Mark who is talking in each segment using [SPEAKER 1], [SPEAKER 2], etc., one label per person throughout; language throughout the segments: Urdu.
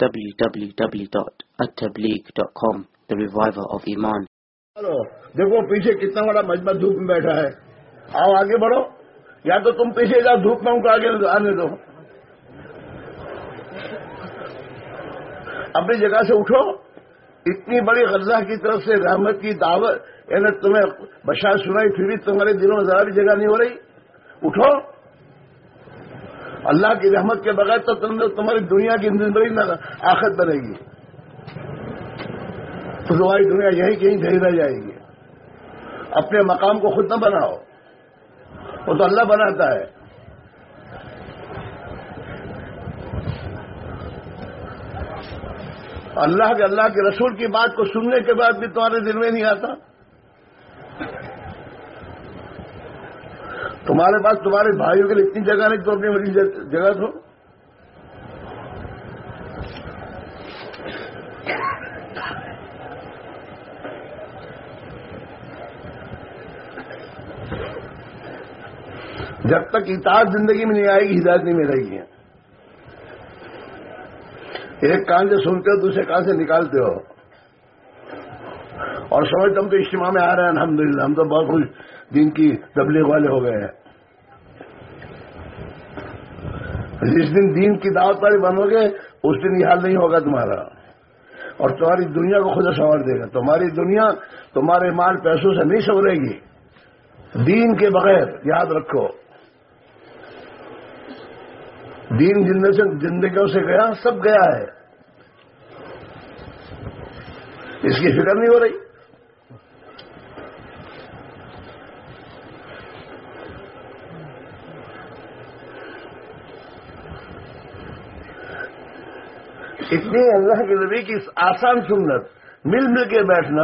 [SPEAKER 1] www.attableek.com The Reviver of Iman.
[SPEAKER 2] Hello, دیکھو پیچھے کتنا بڑا مجمع دھوپ میں بیٹھا ہے آؤ آگے بڑھو یا تو تم پیچھے جاؤ دھوپ میں ان کو آگے آنے دو اپنی جگہ سے اٹھو اتنی بڑی غزہ کی طرف سے رحمت کی دعوت یعنی تمہیں بشار سنائی پھر بھی تمہارے دلوں میں ذرا بھی جگہ نہیں ہو رہی اٹھو اللہ کی رحمت کے بغیر تو تم تمہاری دنیا کی زندگی نہ آخت بنے گی۔ تو تمہاری دنیا یہی کہیں دہی رہ جائے گی۔ اپنے مقام کو خود نہ بناؤ۔ وہ تو اللہ بناتا ہے۔ اللہ کے اللہ کے رسول کی بات کو سننے کے بعد بھی تمہارے دل میں نہیں آتا۔ تمہارے پاس تمہارے بھائیوں کے لیے اتنی جگہ نہیں تو اپنی مریض جگہ دو۔ جب تک اتاد زندگی میں نہیں آئے گی، ہدایت نہیں ملے گی۔ ایک کان سے سنتے ہو دوسرے کان سے نکالتے ہو۔ اور سمجھتے ہم تو اجتماع میں آ رہے ہیں، الحمدللہ، ہم تو بہت خوش۔ جن کی تبلیغ والے ہو گئے ہیں۔ جس دن دین کی دعوت والی بنو گے اس دن یہ حال نہیں ہوگا تمہارا۔ اور تمہاری دنیا کو خدا سنوار دے گا۔ تمہاری دنیا تمہارے مال پیسوں سے نہیں سورے گی۔ دین کے بغیر یاد رکھو۔ دین جن سے زندگیوں سے گیا، سب گیا ہے۔ اس کی فکر نہیں ہو رہی۔ اتنی اللہ کے نبی کی آسان سنت، مل مل کے بیٹھنا،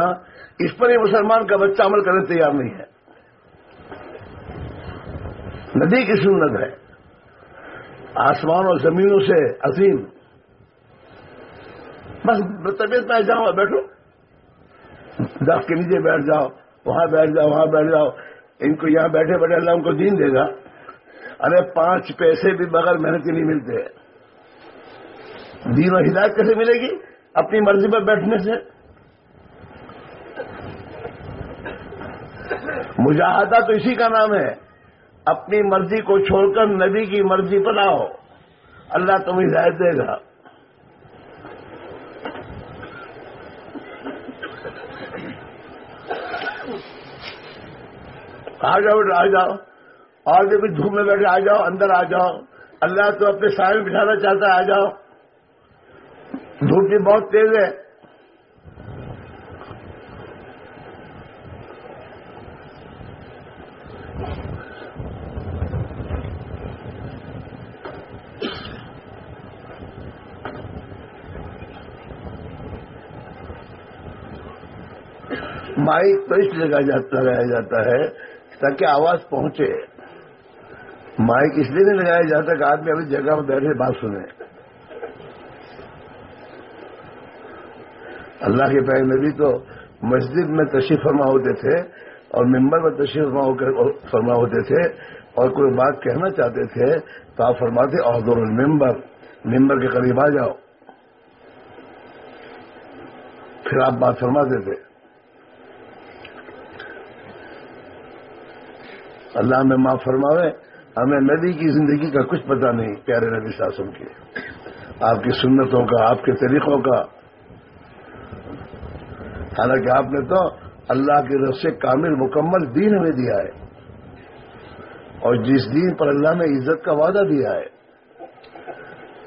[SPEAKER 2] اس پر یہ مسلمان کا بچہ عمل کرنے تیار نہیں ہے۔ نبی کی سنت ہے۔ آسمان اور زمینوں سے عظیم۔ بس طبیعت میں جاؤ بیٹھو۔ دس کے نیچے بیٹھ جاؤ، وہاں بیٹھ جاؤ، وہاں بیٹھ جاؤ۔ ان کو یہاں بیٹھے بیٹھے اللہ ان کو دین دے گا۔ ارے پانچ پیسے بھی بغیر محنت کے نہیں ملتے۔ ہیں دین و ہدایت کیسے ملے گی؟ اپنی مرضی پر بیٹھنے سے۔ مجاہدہ تو اسی کا نام ہے۔ اپنی مرضی کو چھوڑ کر نبی کی مرضی پر آؤ۔ اللہ تمہیں ہدایت دے گا۔ آ جاؤ آ جاؤ۔ اور جب دھوپ میں بیٹھے، آ جاؤ، اندر آ جاؤ۔ اللہ تو اپنے سائے بٹھانا چاہتا ہے، آ جاؤ۔ دھوپ بھی بہت تیز ہے۔ مائک تو اس جگہ جاتا رہا جاتا ہے تاکہ آواز پہنچے۔ مائک اس لیے نہیں لگایا جاتا کہ آدمی ابھی جگہ پر بیٹھے بات سنیں اللہ کے پیر نبی تو مسجد میں تشریف فرما ہوتے تھے اور ممبر میں تشریف فرما فرما ہوتے تھے اور کوئی بات کہنا چاہتے تھے تو آپ فرماتے اور دور ممبر ممبر کے قریب آ جاؤ۔ پھر آپ بات فرماتے تھے۔ اللہ میں معاف فرماوے، ہمیں نبی کی زندگی کا کچھ پتہ نہیں، پیارے نبی ساسم کی آپ کی سنتوں کا، آپ کے طریقوں کا۔ حالانکہ آپ نے تو اللہ کے رس سے کامل مکمل دین ہمیں دیا ہے اور جس دین پر اللہ نے عزت کا وعدہ دیا ہے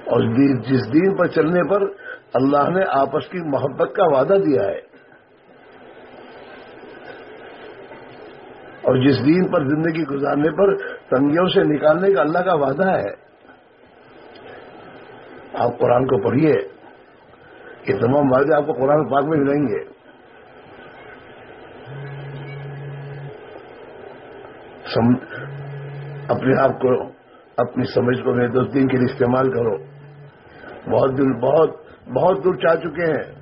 [SPEAKER 2] اور جس دین پر چلنے پر اللہ نے آپس کی محبت کا وعدہ دیا ہے اور جس دین پر زندگی گزارنے پر تنگیوں سے نکالنے کا اللہ کا وعدہ ہے آپ قرآن کو پڑھیے، یہ تمام وعدے آپ کو قرآن پاک میں ملیں گے۔ سم... اپنے آپ کو اپنی سمجھ کو بے دوست دن کے لیے استعمال کرو۔ بہت دور بہت بہت دور چاہ چکے ہیں۔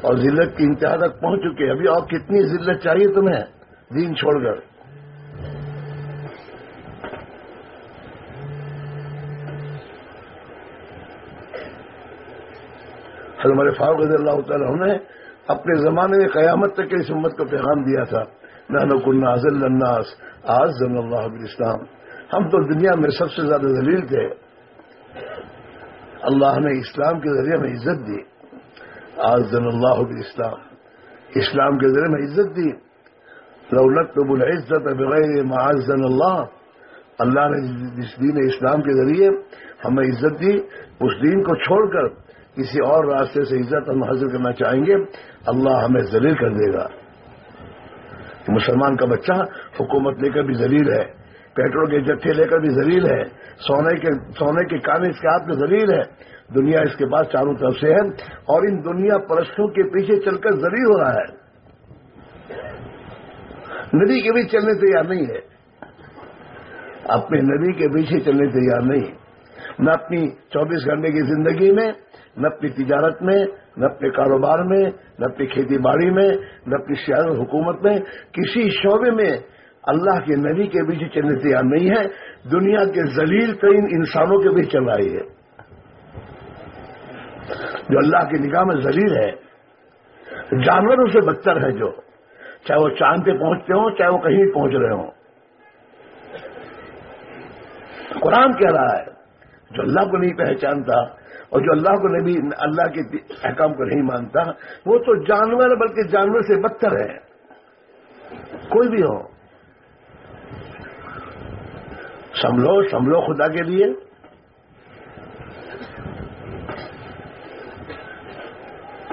[SPEAKER 2] اور ذلت کی انتہا تک پہنچ چکے ہیں۔ ابھی اور کتنی ذلت چاہیے تمہیں؟ دین چھوڑ کر۔ ہمارے فاروق رضی اللہ تعالیٰ نے اپنے زمانے میں قیامت تک اس امت کو پیغام دیا تھا۔ نانک الناز الناس آج ضم اللہ اسلام ہم تو دنیا میں سب سے زیادہ ذلیل تھے۔ اللہ نے اسلام کے ذریعے میں عزت دی۔ آج ضم اللہ اسلام اسلام کے ذریعے میں عزت دی۔ لولت العزت بغیر معذن اللہ اللہ نے جس دین اسلام کے ذریعے ہمیں عزت دی، اس دین کو چھوڑ کر کسی اور راستے سے عزت ہم حاصل کرنا چاہیں گے، اللہ ہمیں ذلیل کر دے گا۔ مسلمان کا بچہ حکومت لے کر بھی ذلیل ہے، پیٹرول کے جتھے لے کر بھی ذلیل ہے، سونے کے سونے کے کان اس کے ہاتھ میں ذلیل ہے۔ دنیا اس کے پاس چاروں طرف سے ہے اور ان دنیا پرستوں کے پیچھے چل کر ذلیل ہو رہا ہے۔ ندی کے بھی چلنے تیار نہیں ہے۔ اپنے نبی کے پیچھے چلنے تیار نہیں۔ نہ اپنی چوبیس گھنٹے کی زندگی میں نہ اپنی تجارت میں، نہ اپنے کاروبار میں، نہ اپنی کھیتی باڑی میں، نہ اپنی سیاست حکومت میں، کسی شعبے میں اللہ کے نبی کے پیچھے چلنے تیار نہیں ہے۔ دنیا کے ذلیل ترین انسانوں کے بیچ چل رہی ہے۔ جو اللہ کی نگاہ میں ذلیل ہے، جانوروں سے بدتر ہے جو۔ چاہے وہ چاند پہ پہنچتے ہوں، چاہے وہ کہیں پہنچ رہے ہوں۔ قرآن کہہ رہا ہے، جو اللہ کو نہیں پہچانتا اور جو اللہ کو نبی اللہ کے احکام کو نہیں مانتا، وہ تو جانور، بلکہ جانور سے بدتر ہے۔ کوئی بھی ہو۔ سملو سملو خدا کے لیے۔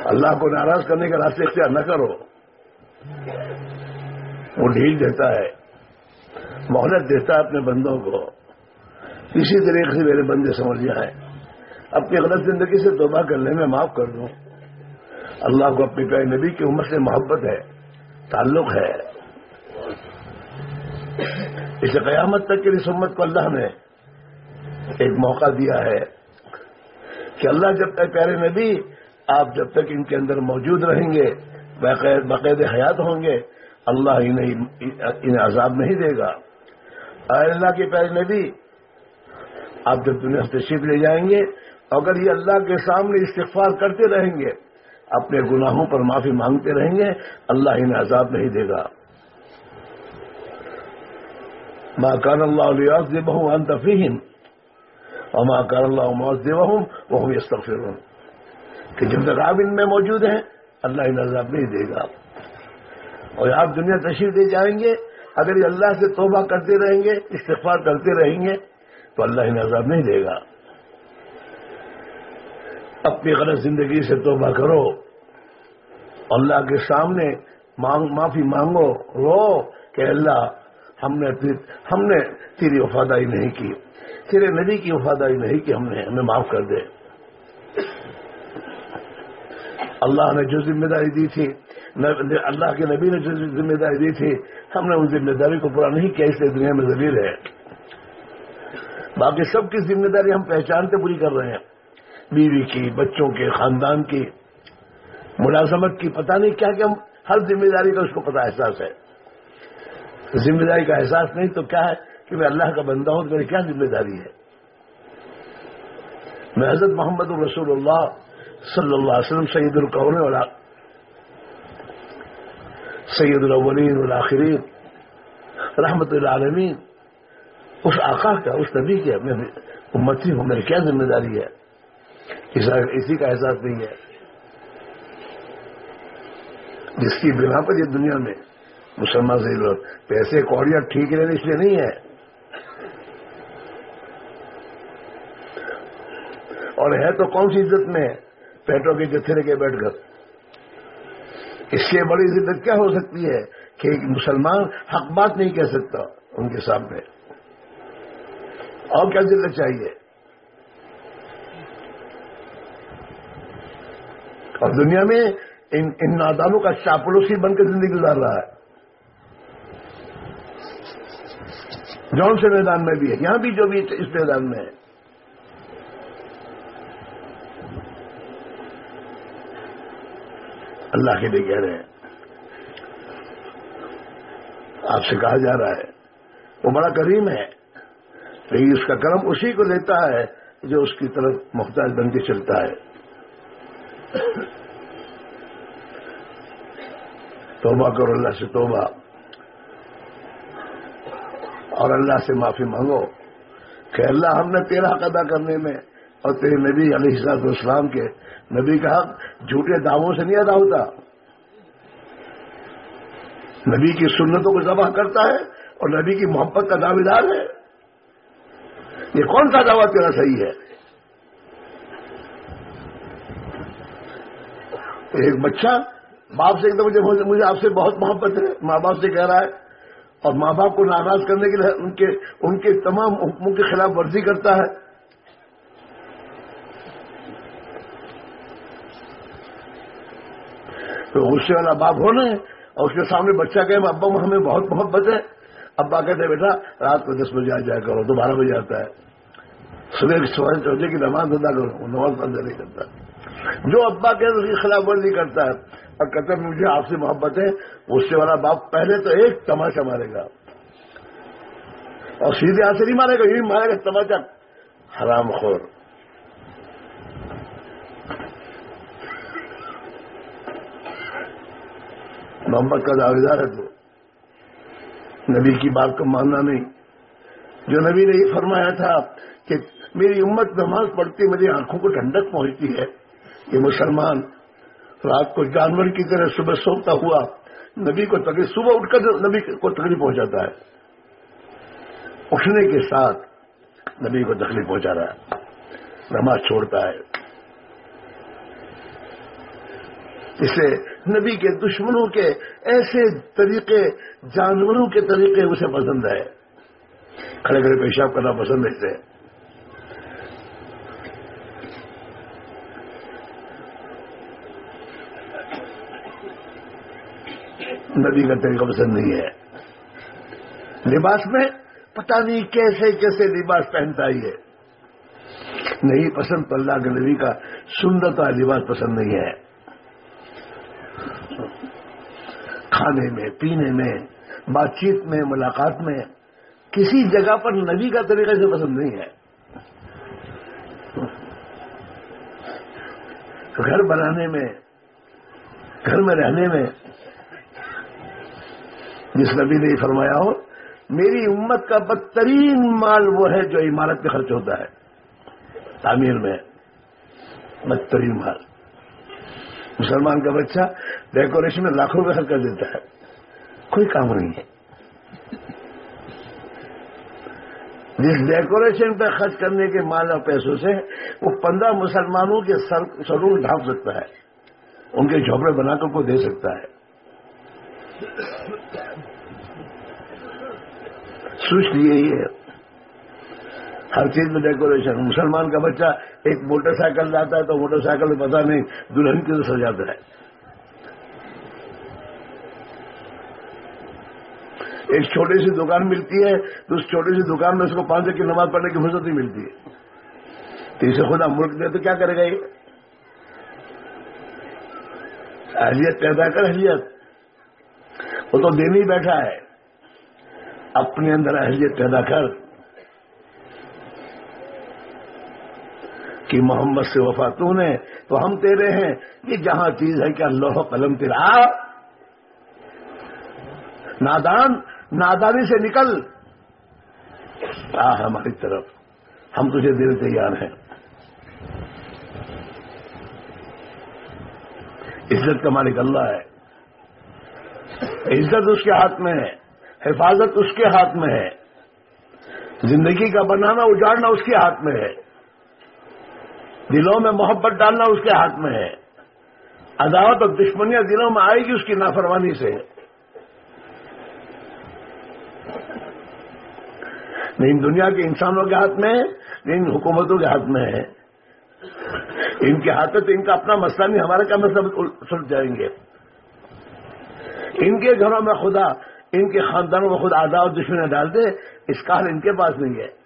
[SPEAKER 2] اللہ کو ناراض کرنے کا راستے اختیار نہ کرو۔ وہ ڈھیل دیتا ہے۔ مہلت دیتا ہے اپنے بندوں کو۔ اسی طریقے سے میرے بندے سمجھ جائیں اپنی غلط زندگی سے توبہ کرنے میں معاف کر دوں۔ اللہ کو اپنی پیارے نبی کی عمر سے محبت ہے، تعلق ہے۔ اسے قیامت تک کی امت کو اللہ نے ایک موقع دیا ہے کہ اللہ جب تک پیارے نبی، آپ جب تک ان کے اندر موجود رہیں گے باقاعد حیات ہوں گے، اللہ انہیں عذاب نہیں دے گا۔ اللہ کے پیارے نبی، آپ جب دنیا تشریف لے جائیں گے اگر یہ اللہ کے سامنے استغفار کرتے رہیں گے، اپنے گناہوں پر معافی مانگتے رہیں گے، اللہ انہیں عذاب نہیں دے گا۔ ماں کان اللہ علیہ دے بہو انتفیم اور ماں کان اللہ موز دے بہوں وہ استغفر کہ جب تک آپ ان میں موجود ہیں، اللہ انہیں عذاب نہیں دے گا۔ اور آپ دنیا تشریف دے جائیں گے، اگر یہ اللہ سے توبہ کرتے رہیں گے، استغفار کرتے رہیں گے، تو اللہ انہیں عذاب نہیں دے گا۔ اپنی غلط زندگی سے توبہ کرو۔ اللہ کے سامنے معافی مانگو۔ رو کہ اللہ، ہم نے ہم نے تیری وفاداری نہیں کی۔ تیرے نبی کی وفاداری نہیں کی ہم نے ہمیں معاف کر دے۔ اللہ نے جو ذمہ داری دی تھی اللہ کے نبی نے جو ذمہ داری دی تھی، ہم نے ان ذمہ داری کو پورا نہیں کیا، اس لیے دنیا میں ضرور ہے۔ باقی سب کی ذمہ داری ہم پہچانتے پوری کر رہے ہیں۔ بیوی کی، بچوں کے، خاندان کی، ملازمت کی، پتہ نہیں کیا کہ ہر ذمہ داری کا اس کو پتا احساس ہے۔ ذمہ داری کا احساس نہیں تو کیا ہے کہ میں اللہ کا بندہ ہوں تو میری کیا ذمہ داری ہے؟ میں حضرت محمد الرسول اللہ صلی اللہ علیہ وسلم سید القون والا، سید الاولین والآخرین، رحمت العالمین، اس آقا کا، اس نبی کے میں امتی ہوں، میری کیا ذمہ داری ہے؟ اسی کا احساس نہیں ہے۔ جس کی بنا پر یہ دنیا میں مسلمان سے لوگ پیسے کوڑیاں ٹھیک رہنے اس لیے نہیں ہے۔ اور ہے تو کون سی عزت میں پیٹوں کے جتھے کے بیٹھ کر؟ اس سے بڑی عزت کیا ہو سکتی ہے کہ ایک مسلمان حق بات نہیں کہہ سکتا ان کے سامنے۔ اور کیا ذلت چاہیے؟ اور دنیا میں ان ان نادانوں کا چاپڑوسی بن کے زندگی گزار رہا ہے۔ جون سے میدان میں بھی ہے، یہاں بھی جو بھی اس میدان میں ہے۔ اللہ کے لیے کہہ رہے ہیں۔ آپ سے کہا جا رہا ہے، وہ بڑا کریم ہے، لیکن اس کا کرم اسی کو دیتا ہے جو اس کی طرف محتاج بن کے چلتا ہے۔ توبہ کرو اللہ سے توبہ۔ اور اللہ سے معافی مانگو کہ اللہ ہم نے تیرا حق ادا کرنے میں اور تیرے نبی علیہ السلاط اسلام کے نبی کا حق جھوٹے دعووں سے نہیں ادا ہوتا۔ نبی کی سنتوں کو ذبح کرتا ہے اور نبی کی محبت کا دعوے دار ہے۔ یہ کون سا دعویٰ تیرا صحیح ہے؟ ایک بچہ باپ سے ایک دم مجھے آپ سے بہت محبت ہے، ماں باپ سے کہہ رہا ہے، اور ماں باپ کو ناراض کرنے کے لیے ان کے ان کے تمام حکموں کے خلاف ورزی کرتا ہے۔ تو غصے والا باپ ہونا ہے، اور اس کے سامنے بچہ کہ ابا، ہمیں بہت محبت ہے۔ ابا کہتے بیٹا، رات کو دس بجے آ جایا کرو تو بارہ بجے آتا ہے۔ صبح چوجے کی نماز ادا کرو، نماز ادا نہیں کرتا۔ جو ابا کہ اس کی خلاف ورزی کرتا ہے۔ اور کہتے مجھے آپ سے محبت ہے غصے والا باپ پہلے تو ایک تماشا مارے گا۔ اور سیدھے ہاتھ سے نہیں مارے گا، یہی مارے گا تماشا۔ حرام خور۔ محمد کا دعویدار ہے تو۔ نبی کی بات کو ماننا نہیں۔ جو نبی نے یہ فرمایا تھا کہ میری امت نماز پڑھتی مجھے آنکھوں کو ٹھنڈک پہنچتی ہے۔ یہ مسلمان رات کو جانور کی طرح صبح سوتا ہوا، نبی کو تکلیف، صبح اٹھ کر نبی کو تکلیف پہنچاتا ہے۔ اٹھنے کے ساتھ نبی کو تکلیف پہنچا رہا ہے۔ نماز چھوڑتا ہے۔ اسے نبی کے دشمنوں کے ایسے طریقے، جانوروں کے طریقے اسے پسند ہے۔ کھڑے کھڑے پیشاب کرنا پسند ہے اسے۔ نبی کا طریقہ پسند نہیں ہے۔ لباس میں پتہ نہیں کیسے کیسے لباس پہنتا ہی ہے نہیں پسند تو اللہ کے نبی کا سندرتا لباس پسند نہیں ہے۔ کھانے میں، پینے میں، بات چیت میں، ملاقات میں کسی جگہ پر نبی کا طریقہ سے پسند نہیں ہے۔ گھر بنانے میں، گھر میں رہنے میں جس نبی نے فرمایا ہو، میری امت کا بدترین مال وہ ہے جو عمارت پہ خرچ ہوتا ہے۔ تعمیر میں بدترین مال۔ مسلمان کا بچہ ڈیکوریشن میں لاکھوں روپے خرچ کر دیتا ہے۔ کوئی کام نہیں ہے۔ جس ڈیکوریشن پہ خرچ کرنے کے مال اور پیسوں سے وہ پندرہ مسلمانوں کے سرور ڈھانپ سکتا ہے۔ ان کے جھوپڑے بنا کر کو دے سکتا ہے۔ سوچ لیے ہی ہے۔ ہر چیز میں ڈیکوریشن مسلمان کا بچہ ایک موٹر سائیکل لاتا ہے تو موٹر سائیکل میں پتا نہیں دلہن کی تو سجاتا ہے۔ ایک چھوٹی سی دکان ملتی ہے تو اس چھوٹی سی دکان میں اس کو پانچ کی نماز پڑھنے کی فرصت نہیں ملتی۔ ہے تو اسے خدا ملک دے تو کیا کرے گا یہ؟ اہلیت پیدا کر اہلیت۔ وہ تو دین ہی بیٹھا ہے۔ اپنے اندر اہلیت پیدا کر کہ محمد سے وفاتوں نے، تو ہم تیرے ہیں۔ یہ جہاں چیز ہے کہ اللہ قلم تیرا۔ نادان، نادانی سے نکل۔ آ، ہماری طرف۔ ہم تجھے دل تیار ہیں۔ عزت کا مالک اللہ ہے۔ عزت اس کے ہاتھ میں ہے۔ حفاظت اس کے ہاتھ میں ہے۔ زندگی کا بنانا، اجاڑنا اس کے ہاتھ میں ہے۔ دلوں میں محبت ڈالنا اس کے ہاتھ میں ہے۔ عداوت اور دشمنیاں دلوں میں آئے گی اس کی نافرمانی سے۔ نہیں دنیا کے انسانوں کے ہاتھ میں ہے ان حکومتوں کے ہاتھ میں ہے۔ ان کے ہاتھ میں تو ان کا اپنا مسئلہ نہیں ہمارا کیا مسئلہ سلجھ جائیں گے۔ ان کے گھروں میں خدا ان کے خاندانوں میں خود آدھا اور ڈال دے، اس کا حل ان کے پاس نہیں ہے۔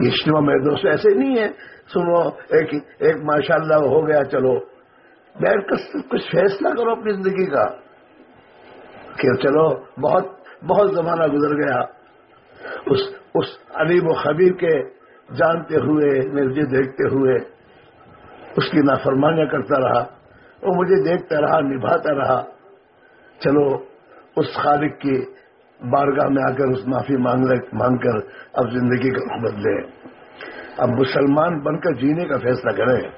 [SPEAKER 2] اجتماع میرے دوست ایسے نہیں ہے۔ سنو، ایک ایک ماشاء اللہ ہو گیا، چلو۔ بیٹھ کر کچھ فیصلہ کرو اپنی زندگی کا۔ کہ چلو، بہت بہت زمانہ گزر گیا۔ اس اس علیب و خبیر کے جانتے ہوئے مجھے جی دیکھتے ہوئے اس کی نافرمانیاں کرتا رہا، وہ مجھے دیکھتا رہا، نبھاتا رہا۔ چلو، اس خالق کی بارگاہ میں آ کر اس معافی مانگ کر اب زندگی کا رخ بدلے اب مسلمان بن کر جینے کا فیصلہ کریں۔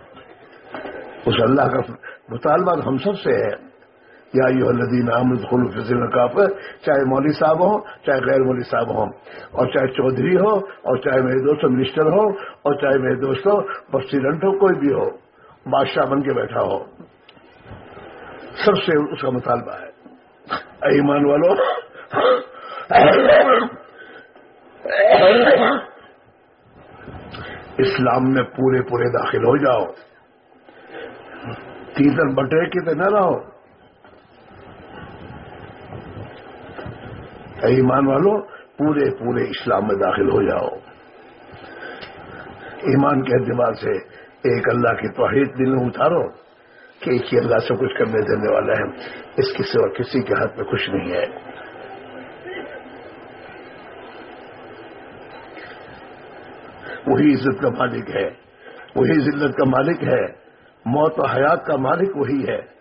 [SPEAKER 2] اس اللہ کا مطالبہ ہم سب سے ہے۔ یا یو الدین احمد خلوف نقاف چاہے مولوی صاحب ہوں، چاہے غیر مولوی صاحب ہوں۔ اور چاہے چودھری ہو، اور چاہے میرے دوست منسٹر ہو، اور چاہے میرے دوست ہو پریسیڈنٹ ہو، کوئی بھی ہو۔ بادشاہ بن کے بیٹھا ہو۔ سب سے اس کا مطالبہ ہے ایمان والو، اسلام میں پورے پورے داخل ہو جاؤ۔ تیسر بٹے کی تو نہ رہو۔ ایمان والو، پورے پورے اسلام میں داخل ہو جاؤ۔ ایمان کے اعتبار سے ایک اللہ کی توحید دل میں اتارو کہ ایک ہی اللہ سے کچھ کرنے دینے والا ہے۔ اس کی سوا کسی کے ہاتھ میں کچھ نہیں ہے۔ وہی عزت کا مالک ہے۔ وہی ذلت کا مالک ہے۔ موت و حیات کا مالک وہی ہے۔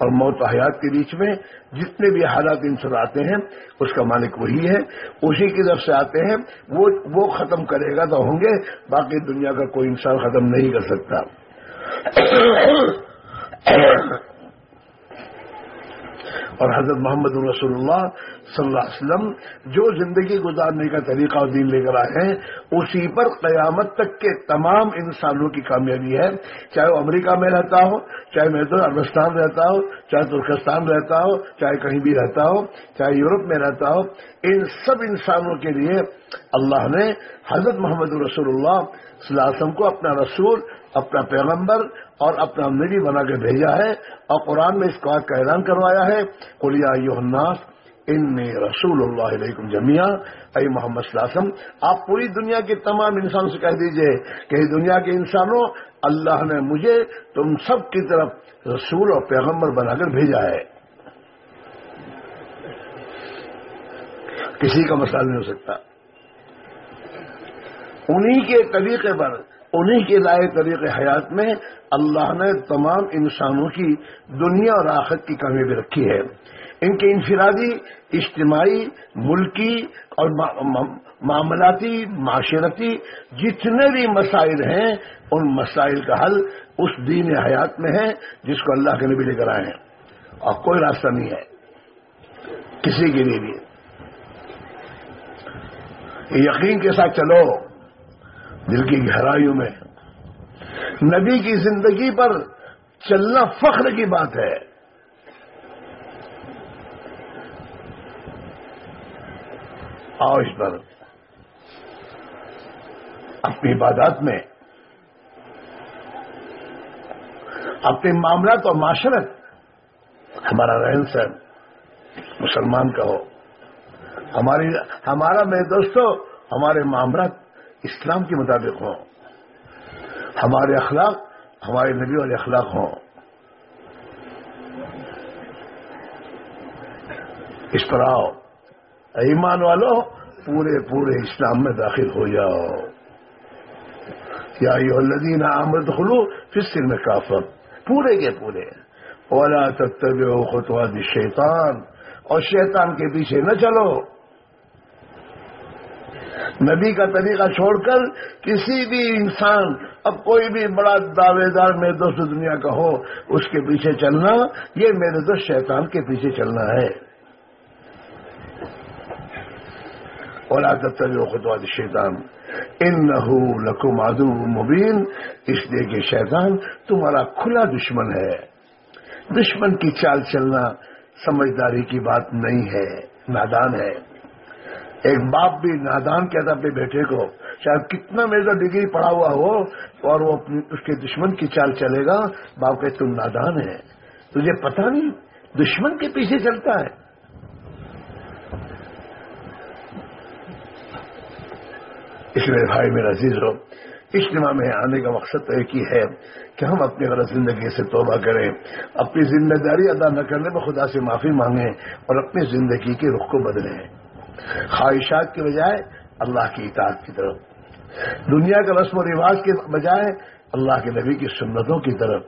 [SPEAKER 2] اور موت و حیات کے بیچ میں جتنے بھی حالات انسان آتے ہیں، اس کا مالک وہی ہے۔ اسی کی طرف سے آتے ہیں، وہ وہ ختم کرے گا تو ہوں گے، باقی دنیا کا کوئی انسان ختم نہیں کر سکتا۔ اور حضرت محمد رسول اللہ صلی اللہ علیہ وسلم جو زندگی گزارنے کا طریقہ اور دین لے کر آئے ہیں، اسی پر قیامت تک کے تمام انسانوں کی کامیابی ہے۔ چاہے وہ امریکہ میں رہتا ہو، چاہے میں تو افغانستان رہتا ہو، چاہے ترکستان رہتا ہو، چاہے کہیں بھی رہتا ہو، چاہے یورپ میں رہتا ہو، ان سب انسانوں کے لیے اللہ نے حضرت محمد رسول اللہ صلی اللہ علیہ وسلم کو اپنا رسول اپنا پیغمبر اور اپنا نبی بنا کے بھیجا ہے اور قرآن میں اس بات کا اعلان کروایا ہے۔ قلیا الناس ان رسول اللہ علیکم جمیا اے محمد صلی اللہ علیہ وسلم، آپ پوری دنیا کے تمام انسانوں سے کہہ دیجیے کہ دنیا کے انسانوں، اللہ نے مجھے تم سب کی طرف رسول اور پیغمبر بنا کر بھیجا ہے۔ کسی کا مسئلہ نہیں ہو سکتا۔ انہی کے طریقے پر انہی کے لائے طریقے حیات میں اللہ نے تمام انسانوں کی دنیا اور آخر کی کامیابی رکھی ہے۔ ان کے انفرادی، اجتماعی، ملکی اور معاملاتی، معاشرتی جتنے بھی مسائل ہیں، ان مسائل کا حل اس دین حیات میں ہے جس کو اللہ کے نبی لے کر آئے ہیں۔ اور کوئی راستہ نہیں ہے۔ کسی کے لیے بھی۔ یقین کے ساتھ چلو۔ دل کی گہرائیوں میں۔ نبی کی زندگی پر چلنا فخر کی بات ہے۔ آؤ اس پر۔ اپنی عبادات میں۔ اپنے معاملات اور معاشرت۔ ہمارا رہن سہن مسلمان کا ہو۔ ہماری، ہمارا میرے دوستوں ہمارے معاملات۔ اسلام کے مطابق ہوں۔ ہمارے اخلاق ہمارے نبی والے اخلاق ہوں۔ اس پر آؤ۔ ایمان والو، پورے پورے اسلام میں داخل ہو جاؤ۔ یا الدین احمد خلو پھر سر میں کافر پورے کے پورے۔ اولا تب خطوات شیطان اور شیطان کے پیچھے نہ چلو۔ نبی کا طریقہ چھوڑ کر کسی بھی انسان، اب کوئی بھی بڑا دعوے دار میرے دوست دنیا کا ہو، اس کے پیچھے چلنا، یہ میرے دوست شیطان کے پیچھے چلنا ہے۔ اولا تب خطوات شیطان ان لکم ادو مبین اس لیے کہ شیطان تمہارا کھلا دشمن ہے۔ دشمن کی چال چلنا سمجھداری کی بات نہیں ہے، نادان ہے۔ ایک باپ بھی نادان کہتا اپنے بیٹے کو، شاید کتنا میرا ڈگری پڑا ہوا ہو اور وہ اس کے دشمن کی چال چلے گا، باپ کہ تم نادان ہے تجھے پتا نہیں، دشمن کے پیچھے چلتا ہے۔ اس لیے بھائی میرا عزیز ہو اجتماع میں آنے کا مقصد تو ایک ہی ہے کہ ہم اپنی غلط زندگی سے توبہ کریں، اپنی ذمہ داری ادا نہ کرنے میں خدا سے معافی مانگیں اور اپنی زندگی کے رخ کو بدلیں۔ خواہشات کے بجائے اللہ کی اطاعت کی طرف۔ دنیا کے رسم و رواج کے بجائے اللہ کے نبی کی سنتوں کی طرف۔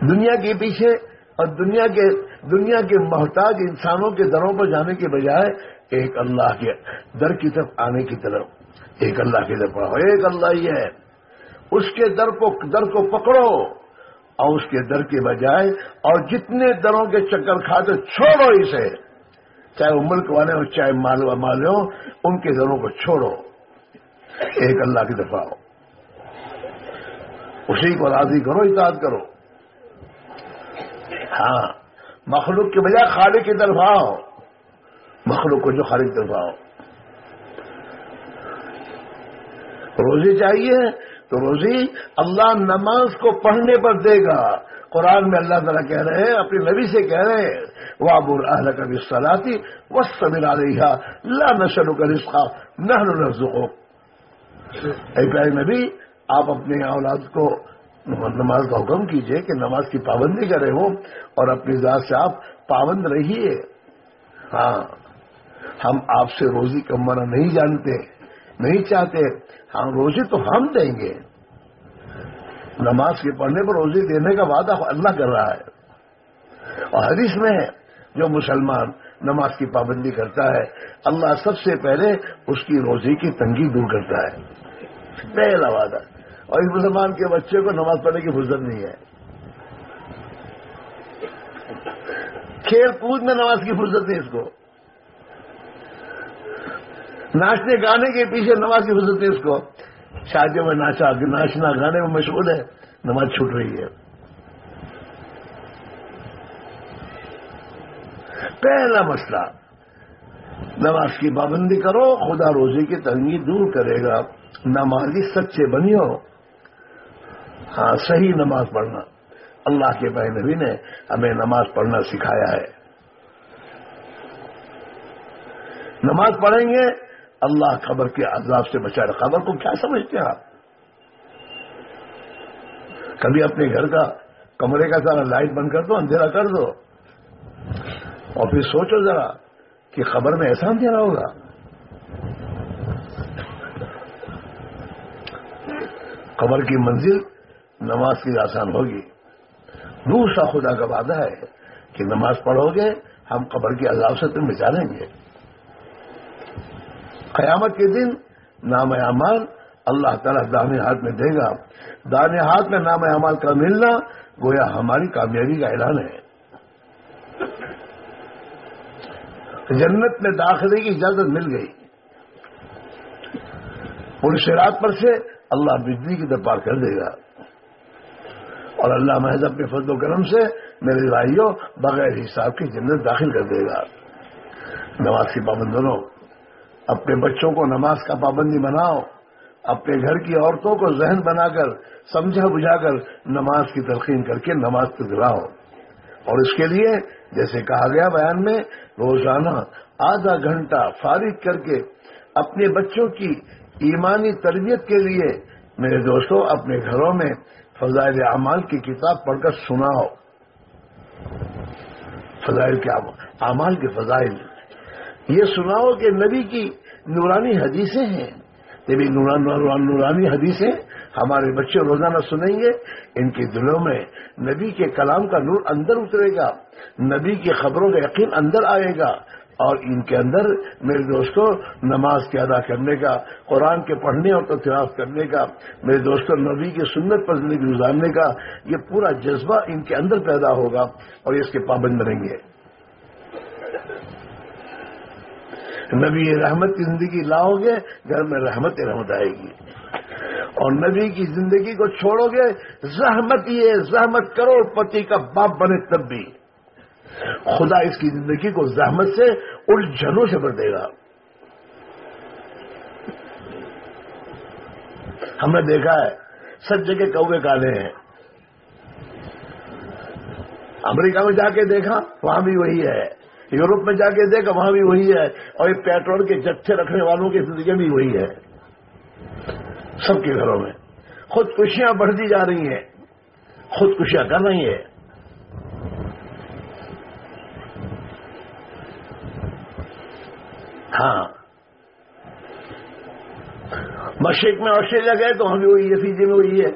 [SPEAKER 2] دنیا کے پیچھے اور دنیا کے دنیا کے محتاج انسانوں کے دروں پر جانے کے بجائے ایک اللہ کے در کی طرف آنے کی طرف۔ ایک اللہ کی طرف پڑھو ایک اللہ یہ ہے۔ اس کے در کو در کو پکڑو اور اس کے در کے بجائے اور جتنے دروں کے چکر کھاتے چھوڑو اسے۔ چاہے وہ ملک والے ہو چاہے مال والے ہو ان کے دروں کو چھوڑو۔ ایک اللہ کی دفاع ہو۔ اسی کو راضی کرو، اطاعت کرو۔ ہاں مخلوق کے بجائے خالق کی طرف آؤ۔ مخلوق کو جو خالق طرف آؤ۔ روزی چاہیے تو روزی اللہ نماز کو پڑھنے پر دے گا۔ قرآن میں اللہ تعالیٰ کہہ رہے ہیں، اپنے نبی سے کہہ رہے ہیں وہ ابو کبھی سلاتی وہ سمیر علیہ لا نشر کا رسخا نہ پیارے نبی، آپ اپنے اولاد کو نماز کا حکم کیجیے کہ نماز کی پابندی کرے ہو اور اپنی ذات سے آپ پابند رہیے۔ ہاں ہم آپ سے روزی کمانا نہیں جانتے۔ نہیں چاہتے ہم روزی تو ہم دیں گے۔ نماز کے پڑھنے پر روزی دینے کا وعدہ اللہ کر رہا ہے۔ اور حدیث میں ہے جو مسلمان نماز کی پابندی کرتا ہے، اللہ سب سے پہلے اس کی روزی کی تنگی دور کرتا ہے۔ پہلا وعدہ۔ اور اس مسلمان کے بچے کو نماز پڑھنے کی فرصت نہیں ہے۔ کھیل کود میں نماز کی فرصت نہیں اس کو۔ ناچنے گانے کے پیچھے نماز کی فرصت اس کو، شادیوں میں ناچا ناچنا گانے میں مشغول ہے، نماز چھوٹ رہی ہے۔ پہلا مسئلہ، نماز کی پابندی کرو، خدا روزی کی تنگی دور کرے گا۔ نمازی سچے بنی ہو۔ ہاں صحیح نماز پڑھنا۔ اللہ کے بہ نبی نے ہمیں نماز پڑھنا سکھایا ہے۔ نماز پڑھیں گے اللہ خبر کے عذاب سے بچا رہا خبر کو کیا سمجھتے ہیں آپ؟ کبھی اپنے گھر کا کمرے کا سارا لائٹ بند کر دو، اندھیرا کر دو۔ اور پھر سوچو ذرا کہ خبر میں ایسا اندھیرا ہوگا۔ خبر کی منزل نماز کی آسان ہوگی۔ دوسرا خدا کا وعدہ ہے کہ نماز پڑھو گے، ہم قبر کی عذاب سے تم بچا لیں گے۔ قیامت کے دن نام اعمال اللہ تعالیٰ دانے ہاتھ میں دے گا۔ دانے ہاتھ میں نام اعمال کا ملنا گویا ہماری کامیابی کا اعلان ہے۔ جنت میں داخلے کی اجازت مل گئی۔ پولیس پر سے اللہ بجلی کی دربار کر دے گا۔ اور اللہ محض اپنے فضل و کرم سے میرے بھائیوں بغیر حساب کی جنت داخل کر دے گا۔ نماز کی پابندوں اپنے بچوں کو نماز کا پابندی بناؤ، اپنے گھر کی عورتوں کو ذہن بنا کر، سمجھا بجھا کر نماز کی تلقین کر کے نماز کو دلاؤ۔ اور اس کے لیے جیسے کہا گیا بیان میں، روزانہ آدھا گھنٹہ فارغ کر کے اپنے بچوں کی ایمانی تربیت کے لیے میرے دوستوں اپنے گھروں میں فضائل اعمال کی کتاب پڑھ کر سناؤ۔ فضائل کے اعمال کے فضائل۔ یہ سناؤ کہ نبی کی نورانی حدیثیں ہیں۔ نبی نورانی حدیثیں ہمارے بچے روزانہ سنیں گے۔ ان کے دلوں میں نبی کے کلام کا نور اندر اترے گا۔ نبی کی خبروں کا یقین اندر آئے گا۔ اور ان کے اندر میرے دوستوں نماز کے ادا کرنے کا، قرآن کے پڑھنے اور تلاف کرنے کا، میرے دوستوں نبی کی سنت پر زندگی گزارنے کا، یہ پورا جذبہ ان کے اندر پیدا ہوگا اور اس کے پابند بنیں گے۔ نبی رحمت کی زندگی لاؤ گے، گھر میں رحمت رحمت آئے گی۔ اور نبی کی زندگی کو چھوڑو گے، زحمت یہ، زحمت کروڑ پتی کا باپ بنے تب بھی۔ خدا اس کی زندگی کو زحمت سے الجھنوں سے بھر دے گا۔ ہم نے دیکھا ہے، سب جگہ کوے کالے ہیں۔ امریکہ میں جا کے دیکھا، وہاں بھی وہی ہے۔ یورپ میں جا کے دیکھا وہاں بھی وہی ہے۔ اور یہ پیٹرول کے جتھے رکھنے والوں کی زندگی بھی وہی ہے۔ سب کے گھروں میں۔ خودکشیاں بڑھتی جا رہی ہیں۔ خودکشیاں کر رہی ہیں۔ ہاں۔ مشرق میں آسٹریلیا گئے تو ہم بھی وہی ہے، فیجی میں وہی ہے۔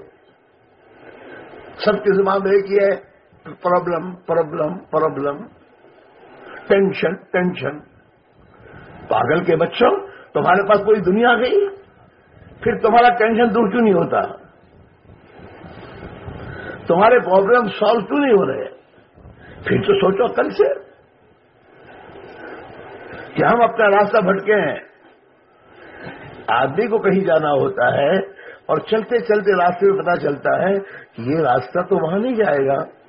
[SPEAKER 2] سب کے زبان میں ایک ہی ہے۔ Problem problem problem. Tension tension. پاگل کے بچوں، تمہارے پاس پوری دنیا گئی، پھر تمہارا ٹینشن دور کیوں نہیں ہوتا؟ تمہارے پرابلم سالو کیوں نہیں ہو رہے؟ پھر تو سوچو کل سے۔ کہ ہم اپنا راستہ بھٹکے ہیں۔ آدمی کو کہیں جانا ہوتا ہے اور چلتے چلتے راستے میں پتا چلتا ہے کہ یہ راستہ تو وہاں نہیں جائے گا۔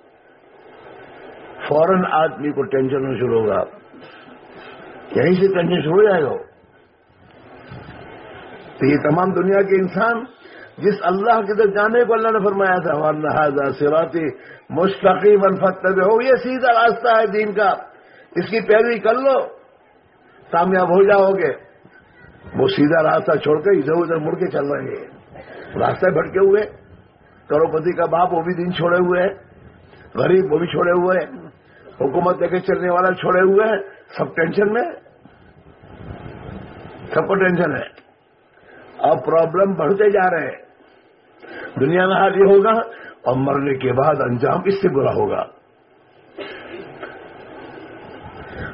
[SPEAKER 2] فوراً آدمی کو ٹینشن میں شروع ہوگا۔ یہیں سے ٹینشن شروع ہو جائے گا۔ تو یہ تمام دنیا کے انسان جس اللہ کی طرف جانے کو اللہ نے فرمایا تھا ہمارا سراتی مستقیم الفتب ہو یہ سیدھا راستہ ہے دین کا۔ اس کی پیروی کر لو۔ کامیاب ہو جاؤ گے۔ وہ سیدھا راستہ چھوڑ کے ادھر ادھر مڑ کے چل رہے ہیں۔ راستے بھٹکے ہوئے۔ کروڑپتی کا باپ وہ بھی دن چھوڑے ہوئے ہیں۔ غریب وہ بھی چھوڑے ہوئے ہیں۔ حکومت لے کے چلنے والا چھوڑے ہوئے ہیں، سب ٹینشن میں؟ سب کو ٹینشن ہے۔ اب پرابلم بڑھتے جا رہے ہیں۔ دنیا میں حال یہ ہوگا، اور مرنے کے بعد انجام اس سے برا ہوگا۔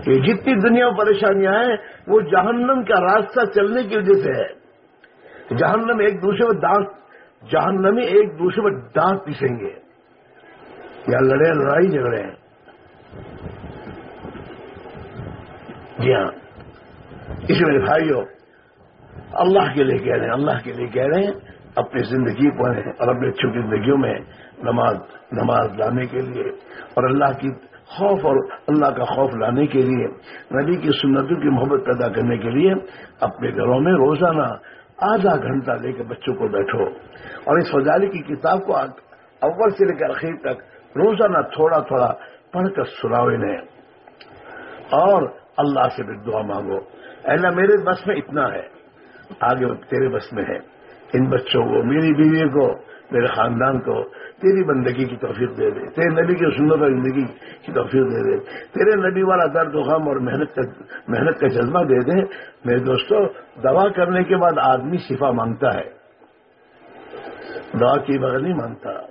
[SPEAKER 2] یہ جتنی دنیا میں پریشانیاں ہیں، وہ جہنم کا راستہ چلنے کی وجہ سے ہے۔ جہنم ایک دوسرے میں دانت، جہنمی ایک دوسرے میں دانت پیسیں گے۔ یا لڑے، لڑائی جھگڑے ہیں۔ جی ہاں۔ اس میرے بھائیوں اللہ کے لیے کہہ رہے ہیں، اللہ کے لیے کہہ رہے ہیں، اپنی زندگی پڑھیں اور اپنے چھوٹی زندگیوں میں نماز نماز لانے کے لیے اور اللہ کی خوف اور اللہ کا خوف لانے کے لیے، نبی کی سنتوں کی محبت پیدا کرنے کے لیے اپنے گھروں میں روزانہ آدھا گھنٹہ لے کے بچوں کو بیٹھو۔ اور اس فضالی کی کتاب کو اول سے لے کر اخیر تک روزانہ تھوڑا تھوڑا پڑھ کر سناؤ انہیں۔ اور اللہ سے بھی دعا مانگو۔ اللہ، میرے بس میں اتنا ہے۔ آگے تیرے بس میں ہے۔ ان بچوں کو، میری بیوی کو، میرے خاندان کو، تیری بندگی کی توفیق دے دے۔ تیرے نبی کی سنت اور زندگی کی توفیق دے دے۔ تیرے نبی والا درد و غم اور محنت کا محنت کا جذبہ دے دے۔ میرے دوستو دوا کرنے کے بعد آدمی شفا مانگتا ہے۔ دوا کی بغیر نہیں مانگتا۔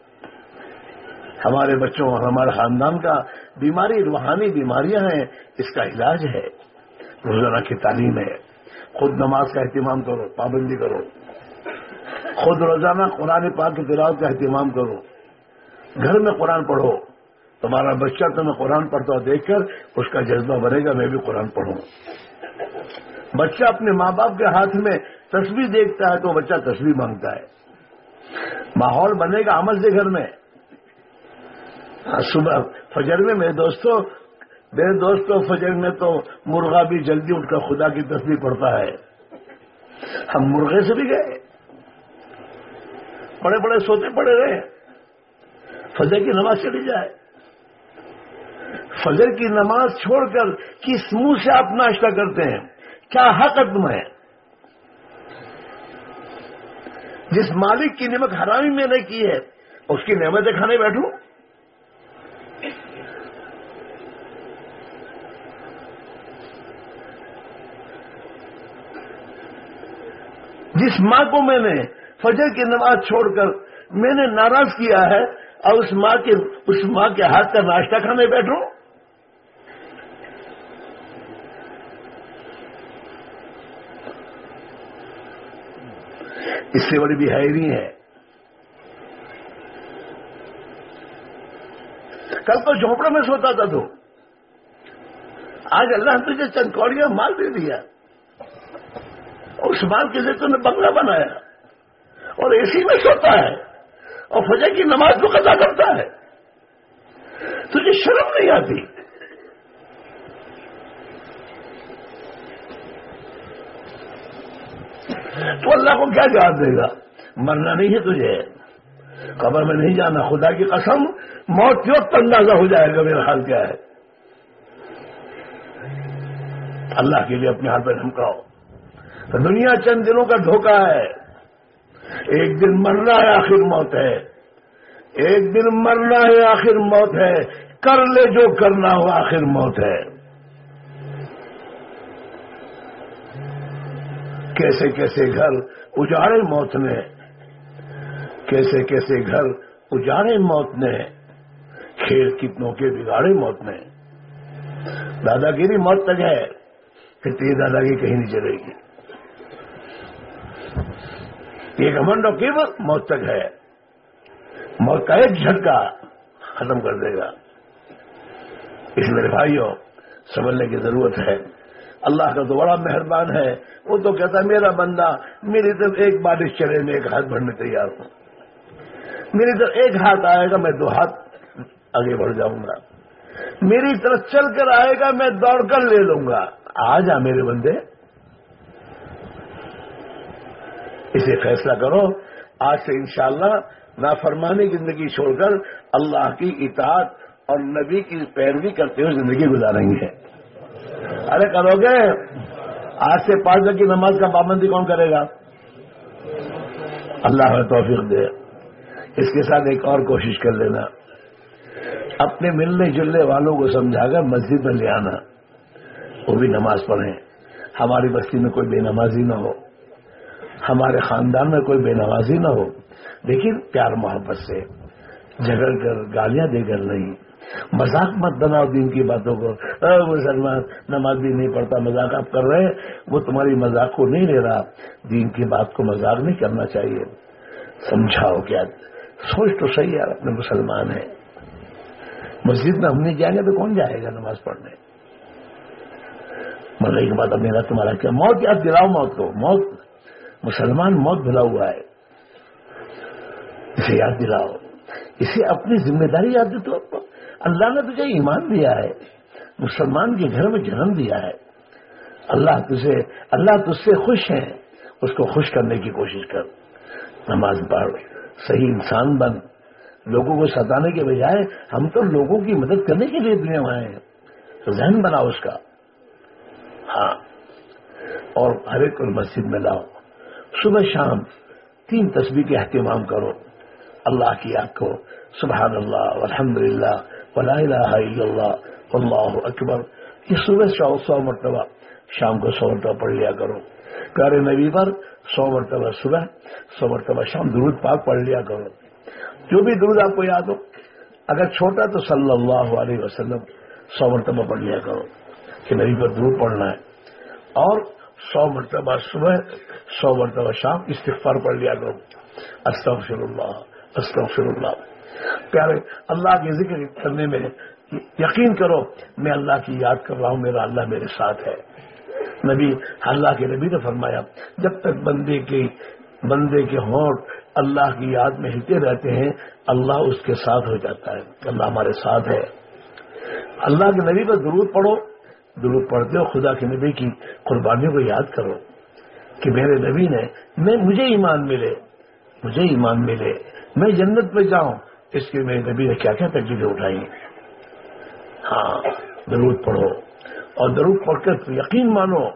[SPEAKER 2] ہمارے بچوں اور ہمارے خاندان کا بیماری، روحانی بیماریاں ہیں، اس کا علاج ہے۔ روزانہ کی تعلیم ہے۔ خود نماز کا اہتمام کرو، پابندی کرو۔ خود روزانہ قرآن پاک کی تلاوت کا اہتمام کرو۔ گھر میں قرآن پڑھو۔ تمہارا بچہ تمہیں قرآن پڑھتا دیکھ کر اس کا جذبہ بنے گا، میں بھی قرآن پڑھوں۔ بچہ اپنے ماں باپ کے ہاتھ میں تصویر دیکھتا ہے تو بچہ تصویر مانگتا ہے۔ ماحول بنے گا عمل سے گھر میں۔ صبح فجر میں میرے دوستوں میرے دوستوں، فجر میں تو مرغا بھی جلدی اٹھ کر خدا کی تصویر پڑتا ہے۔ ہم مرغے سے بھی گئے۔ بڑے بڑے سوتے پڑے رہے۔ فجر کی نماز چلی جائے۔ فجر کی نماز چھوڑ کر کس منہ سے آپ ناشتہ کرتے ہیں؟ کیا حق ہے جس مالک کی نمک حرامی میں نے کی ہے، اس کی نعمتیں کھانے بیٹھوں؟ جس ماں کو میں نے فجر کی نماز چھوڑ کر میں نے ناراض کیا ہے، اور اس ماں کے اس ماں کے ہاتھ کا ناشتہ کھانے بیٹھوں؟ اس سے بڑی بھی نہیں ہے۔ کل تو جھونپڑے میں سوتا تھا تو۔ آج اللہ نے تجھے چند کوڑیاں مال دے دیا۔ اور اس مال کے ذریعے تو نے بنگلہ بنایا اور اے سی میں سوتا ہے اور فجر کی نماز کو قضا کرتا ہے تجھے شرم نہیں آتی؟ تو اللہ کو کیا جواب دے گا؟ مرنا نہیں ہے تجھے۔ قبر میں نہیں جانا، خدا کی قسم، موت کی وقت اندازہ ہو جائے گا میرا حال کیا ہے۔ اللہ کے لیے اپنے ہاتھ پہ دھمکاؤ۔ دنیا چند دنوں کا دھوکہ ہے۔ ایک دن مرنا ہے، آخر موت ہے۔ ایک دن مرنا ہے، آخر موت ہے۔ کر لے جو کرنا ہو، آخر موت ہے۔ کیسے کیسے گھر اجاڑے موت نے؟ کیسے کیسے گھر اجاڑے موت نے؟ کھیل کتنوں کے بگاڑے موت نے؟ دادا گیری موت تک ہے، پھر تیری دادا گیری کہیں نہیں چلے گی۔ ایک امنڈو کی موت تک ہے۔ موت کا ایک جھٹکا ختم کر دے گا۔ اس میرے بھائیوں سمجھنے کی ضرورت ہے۔ اللہ کا تو بڑا مہربان ہے۔ وہ تو کہتا ہے، میرا بندہ، میری طرف ایک بارش چلے، میں ایک ہاتھ بڑھنے تیار ہوں۔ میری طرف ایک ہاتھ آئے گا، میں دو ہاتھ آگے بڑھ جاؤں گا۔ میری طرف چل کر آئے گا، میں دوڑ کر لے لوں گا۔ آ جا میرے بندے۔ اسے فیصلہ کرو، آج سے انشاءاللہ نافرمانی زندگی چھوڑ کر اللہ کی اطاعت اور نبی کی پیروی کرتے ہوئے زندگی گزاریں گے۔ ارے کرو گے؟ آج سے پانچ بجے کی نماز کا پابندی کون کرے گا؟ اللہ میں توفیق دے۔ اس کے ساتھ ایک اور کوشش کر لینا۔ اپنے ملنے جلنے والوں کو سمجھا کر مسجد میں لے آنا۔ وہ بھی نماز پڑھیں۔ ہماری بستی میں کوئی بے نمازی نہ ہو۔ ہمارے خاندان میں کوئی بے نمازی نہ ہو۔ لیکن پیار محبت سے جھگڑ کر، گالیاں دے کر نہیں۔ مذاق مت بناؤ دین کی باتوں کو۔ مسلمان، نماز بھی نہیں پڑھتا، مذاق آپ کر رہے ہیں۔ وہ تمہاری مذاق کو نہیں لے رہا۔ دین کی بات کو مذاق نہیں کرنا چاہیے۔ سمجھاؤ کیا؟ سوچ تو صحیح یار، اپنے مسلمان ہیں۔ مسجد میں ہم نہیں جائیں گے تو کون جائے گا نماز پڑھنے؟ مرنے کے بعد اب میرا، تمہارا کیا؟ موت، یاد دلاؤ موت کو۔ موت مسلمان موت بھلا ہوا ہے۔ اسے یاد دلاؤ۔ اسے اپنی ذمہ داری یاد دے اللہ نے تجھے ایمان دیا ہے۔ مسلمان کے گھر میں جنم دیا ہے۔ اللہ تجھے، اللہ تجھ سے خوش ہے اس کو خوش کرنے کی کوشش کر۔ نماز پڑھ۔ صحیح انسان بن۔ لوگوں کو ستانے کے بجائے ہم تو لوگوں کی مدد کرنے کے لیے دنیا میں آئے ہیں۔ تو ذہن بناؤ اس کا۔ ہاں۔ اور ہر ایک مسجد میں لاؤ۔ صبح شام تین تصویر کے اہتمام کرو، اللہ کی یاد کو سبحان اللہ الحمد للہ ولا الہ الا اللہ اللہ اکبر۔ یہ صبح سو سو مرتبہ شام کو سو مرتبہ پڑھ لیا کرو۔ پیارے نبی پر سو مرتبہ صبح، سو مرتبہ شام درود پاک پڑھ لیا کرو۔ جو بھی درود آپ کو یاد ہو، اگر چھوٹا تو صلی اللہ علیہ وسلم سو مرتبہ پڑھ لیا کرو کہ نبی پر درود پڑھنا ہے۔ اور سو مرتبہ صبح، سو مرتبہ شام، استغفار پڑھ لیا کرو۔ استغفر اللہ استغفر اللہ پیارے، اللہ کے ذکر کرنے میں یقین کرو، میں اللہ کی یاد کر رہا ہوں، میرا اللہ میرے ساتھ ہے۔ نبی، اللہ کے نبی نے فرمایا، جب تک بندے کے بندے کے ہونٹ اللہ کی یاد میں ہلتے رہتے ہیں، اللہ اس کے ساتھ ہو جاتا ہے اللہ ہمارے ساتھ ہے۔ اللہ کے نبی پر درود پڑھو درود پڑھتے ہو خدا کے نبی کی قربانیوں کو یاد کرو کہ میرے نبی نے میں مجھے ایمان ملے، مجھے ایمان ملے، میں جنت میں جاؤں، اس کے میرے نبی نے کیا کیا تکلیفیں اٹھائی؟ ہاں درود پڑھو۔ اور درود پڑھ کر یقین مانو،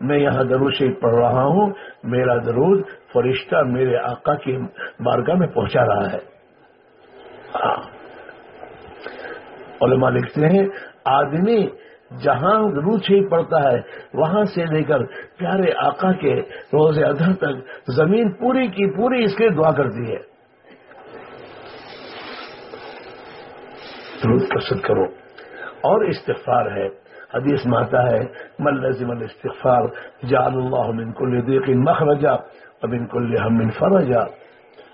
[SPEAKER 2] میں یہاں درود شریف پڑھ رہا ہوں، میرا درود فرشتہ میرے آقا کی بارگاہ میں پہنچا رہا ہے۔ ہاں۔ علماء لکھتے ہیں، آدمی جہاں درود شریف پڑتا ہے، وہاں سے لے کر پیارے آقا کے روز ادھر تک زمین پوری کی پوری اس کے دعا کرتی ہے۔ درود پسند کرو۔ اور استغفار ہے۔ حدیث میں آتا ہے، من لزم الاستغفار جعل اللہ من کل ضیق مخرجا ومن کل هم فرجا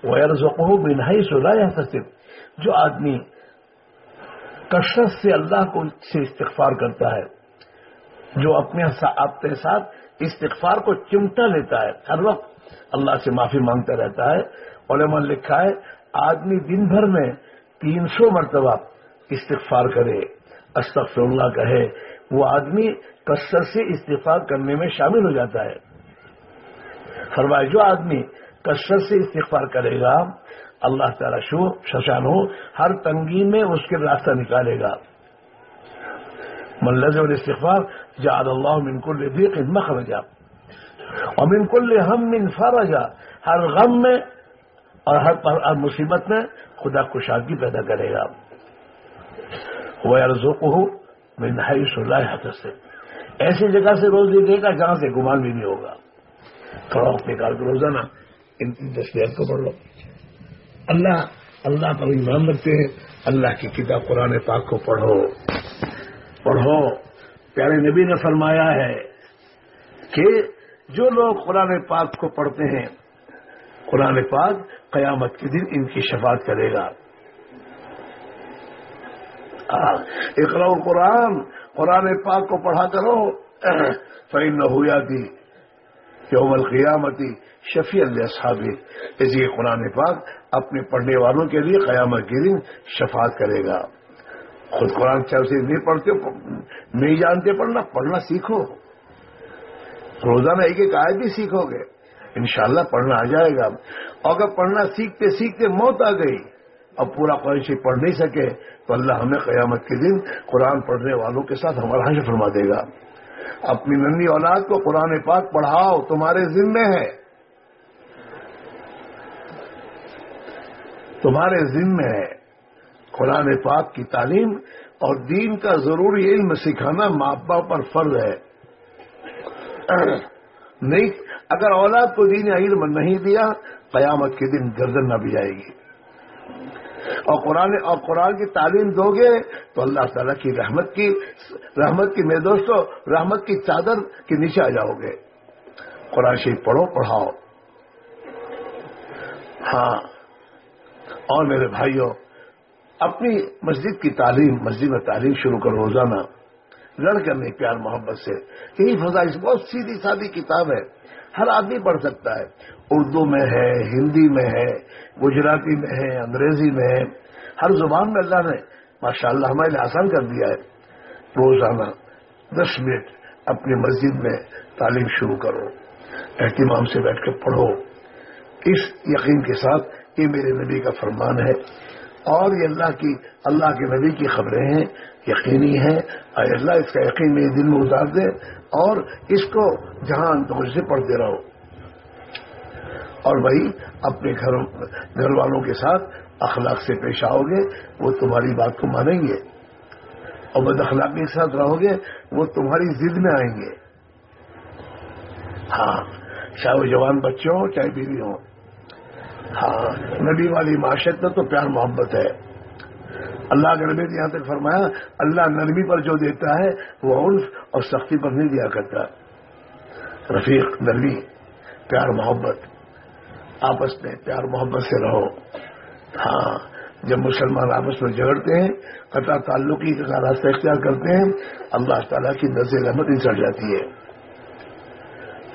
[SPEAKER 2] ويرزقه من حيث لا يحتسب جو آدمی کثرت سے اللہ کو سے استغفار کرتا ہے، جو اپنے اپنے ساتھ استغفار کو چمٹا لیتا ہے۔ ہر وقت اللہ سے معافی مانگتا رہتا ہے۔ علماء لکھا ہے، آدمی دن بھر میں تین سو مرتبہ استغفار کرے۔ استغفر اللہ کہے، وہ آدمی کثر سے استغفار کرنے میں شامل ہو جاتا ہے۔ فرمائے جو آدمی کثرت سے استغفار کرے گا اللہ تعالیٰ شو، ششان ہو، ہر تنگی میں اس کے راستہ نکالے گا۔ ملز اور استغفار جاد اللہ من کل ضیق مخرجا۔ اور من کل ہم من فرجا۔ ہر غم میں اور ہر مصیبت میں خدا کشادگی پیدا کرے گا۔ وہ ارزوق ہو میں نہائی سلاح سے ایسی جگہ سے روز دے گا جہاں سے گمان بھی نہیں ہوگا۔ تھوڑا وقت نکال کے روزانہ۔ ان کی دستیاب کو پڑھ لو۔ اللہ اللہ پر ایمان رکھتے ہیں۔ اللہ کی کتاب قرآن پاک کو پڑھو۔ پڑھو۔ پیارے نبی نے فرمایا ہے کہ جو لوگ قرآن پاک کو پڑھتے ہیں، قرآن پاک قیامت کے دن ان کی شفاعت کرے گا۔ اقرا قرآن قرآن پاک کو پڑھا کرو۔ فعین نہ ہوا تھی یوم القیامتی شفیع اللہ صاحب اسی قرآن پاک اپنے پڑھنے والوں کے لیے قیامت کے دن شفاعت کرے گا۔ خود قرآن چل سے نہیں پڑھتے، نہیں جانتے، پڑھنا پڑھنا سیکھو۔ روزانہ ایک ایک آئے بھی سیکھو گے۔ انشاءاللہ پڑھنا آ جائے گا۔ اور اگر پڑھنا سیکھتے سیکھتے موت آ گئی، اب پورا قرآن شریف پڑھ نہیں سکے، تو اللہ ہمیں قیامت کے دن قرآن پڑھنے والوں کے ساتھ ہمارا حج فرما دے گا۔ اپنی ننی اولاد کو قرآن پاک پڑھاؤ، تمہارے ذمے ہے تمہارے ذمے ہے قرآن پاک کی تعلیم اور دین کا ضروری علم سکھانا ماں باپ پر فرض ہے۔ نہیں، اگر اولاد کو دین علم نہیں دیا، قیامت کے دن گردن نہ بھی جائے گی۔ اور قرآن اور قرآن کی تعلیم دو گے تو اللہ تعالیٰ کی رحمت کی رحمت کی میرے دوستوں رحمت کی چادر کے نیچے آ جاؤ گے۔ قرآن شریف پڑھو، پڑھاؤ۔ ہاں۔ اور میرے بھائیوں اپنی مسجد کی تعلیم، مسجد میں تعلیم شروع کرو روزانہ۔ لڑ کرنے پیار محبت سے۔ یہی فضائش بہت سیدھی سادی کتاب ہے۔ ہر آدمی پڑھ سکتا ہے۔ اردو میں ہے، ہندی میں ہے، گجراتی میں ہے، انگریزی میں ہے۔ ہر زبان میں اللہ نے ماشاء اللہ ہمارے لیے آسان کر دیا ہے۔ روزانہ دس منٹ اپنی مسجد میں تعلیم شروع کرو۔ اہتمام سے بیٹھ کے پڑھو۔ اس یقین کے ساتھ یہ میرے نبی کا فرمان ہے۔ اور یہ اللہ کی، اللہ کے نبی کی خبریں ہیں۔ یقینی ہیں اور اللہ، اس کا یقین میرے دل میں اتار دے اور اس کو جہاں توجہ سے پڑھتے رہو۔ اور بھائی، اپنے گھر گھر والوں کے ساتھ اخلاق سے پیش آؤ گے، وہ تمہاری بات کو مانیں گے۔ اور بد اخلاقی کے ساتھ رہو گے، وہ تمہاری ضد میں آئیں گے۔ ہاں چاہے وہ جوان بچے ہوں، چاہے بیوی ہوں۔ ہاں نبی والی معاشرت میں تو پیار محبت ہے۔ اللہ کے نبی یہاں تک فرمایا، اللہ نرمی پر جو دیتا ہے، وہ عرف اور سختی پر نہیں دیا کرتا۔ رفیق، نرمی، پیار، محبت۔ آپس میں پیار، محبت سے رہو۔ ہاں جب مسلمان آپس میں جھگڑتے ہیں، قطع تعلقی کا راستہ اختیار کرتے ہیں، اللہ تعالیٰ کی نظر رحمت ہی چڑھ جاتی ہے۔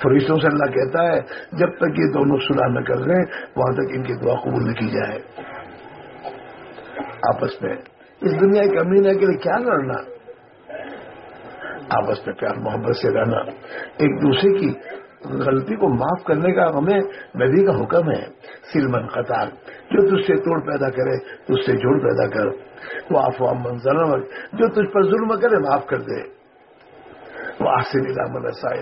[SPEAKER 2] فرشتوں سے اللہ کہتا ہے، جب تک یہ دونوں سنا نہ کر رہے وہاں تک ان کی دعا قبول نہ کی جائے۔ آپس میں، اس دنیا کی امینا کے لیے کیا لڑنا؟ آپس میں پیار، محبت سے رہنا۔ ایک دوسرے کی غلطی کو معاف کرنے کا ہمیں نبی کا حکم ہے سلمن قطار۔ جو تجھ سے توڑ پیدا کرے، تجھ سے جوڑ پیدا کر۔ وہ افواہ منظر جو تجھ پر ظلم کرے، معاف کر دے۔ وہ آسن علام سائے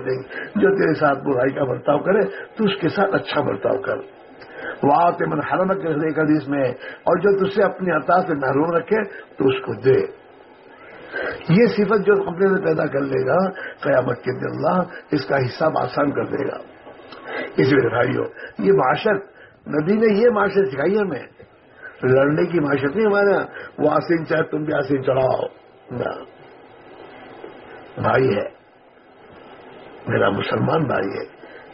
[SPEAKER 2] جو تیرے ساتھ برائی کا برتاؤ کرے، تو اس کے ساتھ اچھا برتاؤ کر۔ وہ آتے من حرمت ایک حدیث میں اور جو تجھ سے اپنی عطا سے محروم رکھے تو اس کو دے۔ یہ صفت جو اپنے سے پیدا کر لے گا، قیامت کے دن اللہ اس کا حساب آسان کر دے گا۔ اس لیے بھائیو، یہ معاشرت، نبی نے یہ معاشرت سکھائی ہمیں۔ لڑنے کی معاشرت نہیں ہمارے یہاں، وہ آسین چاہے تم بھی آسین چڑھاؤ۔ نہ۔ بھائی ہے، میرا مسلمان بھائی ہے،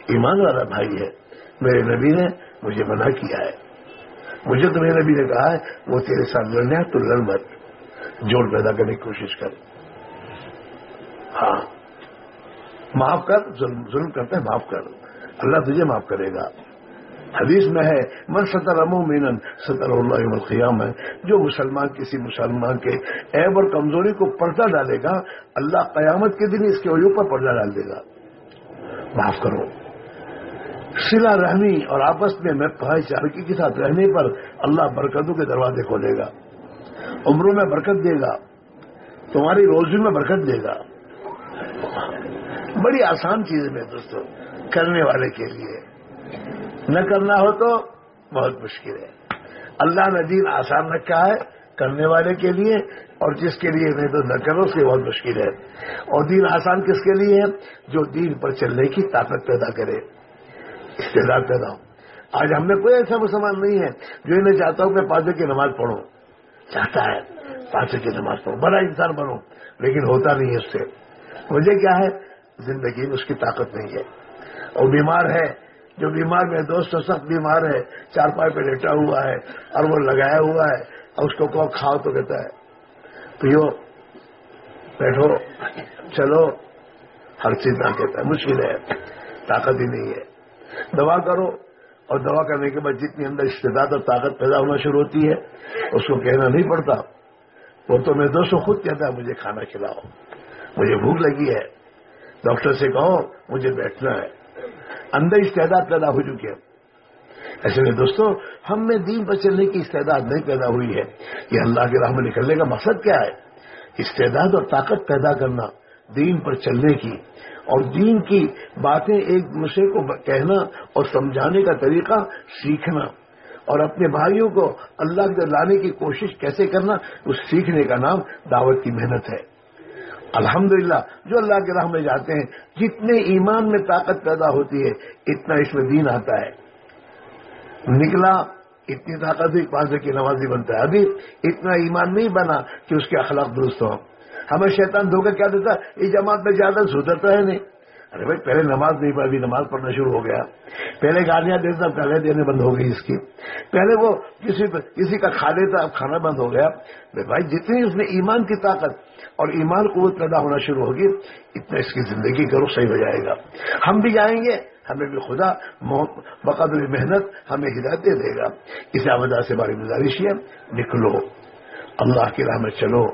[SPEAKER 2] ایمان والا بھائی ہے۔ میرے نبی نے مجھے منع کیا ہے۔ مجھے تو میرے نبی نے کہا ہے، وہ تیرے ساتھ لڑنے تو لڑ مت۔ جوڑ پیدا کرنے کی کوشش کر۔ ہاں۔ معاف کر، ظلم ظلم کرتے ہیں معاف کر۔ اللہ تجھے معاف کرے گا۔ حدیث میں ہے، من سطر مینن سطر اللہ القیام ہے جو مسلمان، کسی مسلمان کے عیب اور کمزوری کو پردہ ڈالے گا، اللہ قیامت کے دن اس کے وجوہ پر پردہ ڈال دے گا۔ معاف کرو۔ سلا رحمی اور آپس میں میں بھائی چارکی کے ساتھ رہنے پر اللہ برکتوں کے دروازے کھولے گا، عمروں میں برکت دے گا، تمہاری روزی میں برکت دے گا۔ بڑی آسان چیز ہے دوستوں کرنے والے کے لیے۔ نہ کرنا ہو تو بہت مشکل ہے۔ اللہ نے دین آسان رکھا ہے کرنے والے کے لیے، اور جس کے لیے نہیں تو نہ کرو اس کے بہت مشکل ہے۔ اور دین آسان کس کے لیے ہے؟ جو دین پر چلنے کی طاقت پیدا کرے۔ استعداد پیدا ہو آج ہم نے کوئی ایسا مسلمان نہیں ہے جو انہیں چاہتا ہوں کہ پانچوں کی نماز پڑھو چاہتا ہے پانچوں کی نماز پڑھو بڑا انسان بنو لیکن ہوتا نہیں ہے اس سے۔ مجھے کیا ہے؟ زندگی میں اس کی طاقت نہیں ہے۔ اور بیمار ہے، جو بیمار میں دوست سخت بیمار ہے، چار پائے پہ لیٹا ہوا ہے، اور وہ لگایا ہوا ہے، اور اس کو کو کھاؤ تو کہتا ہے، پیو، بیٹھو، چلو۔ ہر چیز نہ کہتا ہے، مشکل ہے، طاقت ہی نہیں ہے۔ دوا کرو اور دوا کرنے کے بعد جتنی اندر استداد اور طاقت پیدا ہونا شروع ہوتی ہے، اس کو کہنا نہیں پڑتا۔ وہ تو میں دوستوں خود کہتا ہے، مجھے کھانا کھلاؤ۔ مجھے بھوک لگی ہے۔ ڈاکٹر سے کہو، مجھے بیٹھنا ہے۔ اندر استعداد پیدا ہو چکے ایسے میں دوستوں ہم میں دین پر چلنے کی استعداد نہیں پیدا ہوئی ہے۔ یہ اللہ کے راہ میں نکلنے کا مقصد کیا ہے؟ استعداد اور طاقت پیدا کرنا، دین پر چلنے کی۔ اور دین کی باتیں ایک دوسرے کو کہنا اور سمجھانے کا طریقہ سیکھنا اور اپنے بھائیوں کو اللہ کے لانے کی کوشش کیسے کرنا، اس سیکھنے کا نام دعوت کی محنت ہے۔ الحمدللہ، جو اللہ کے راہ میں جاتے ہیں، جتنے ایمان میں طاقت پیدا ہوتی ہے، اتنا اس میں دین آتا ہے۔ نکلا، اتنی طاقت ہوئی پانچ کی نمازی بنتا ہے۔ ابھی اتنا ایمان نہیں بنا کہ اس کے اخلاق درست ہو ہمیں شیطان دھوکہ کیا دیتا اس جماعت میں زیادہ سدھرتا ہے نہیں۔ ارے بھائی، پہلے نماز نہیں پڑھی نماز پڑھنا شروع ہو گیا۔ پہلے گالیاں دیتا اب گالیاں دینے بند ہو گئی اس کی۔ پہلے وہ کسی کسی کا کھا لیتا، اب کھانا بند ہو گیا۔ بھائی، جتنی اس میں ایمان کی طاقت اور ایمان قوت پیدا ہونا شروع ہوگی، اتنا اس کی زندگی کا رخ صحیح ہو جائے گا۔ ہم بھی جائیں گے، ہمیں بھی خدا بقدر محنت ہمیں ہدایت دے دے گا۔ اس آبدا سے بڑی گزارش ہے، نکلو۔ اللہ کی راہ میں چلو۔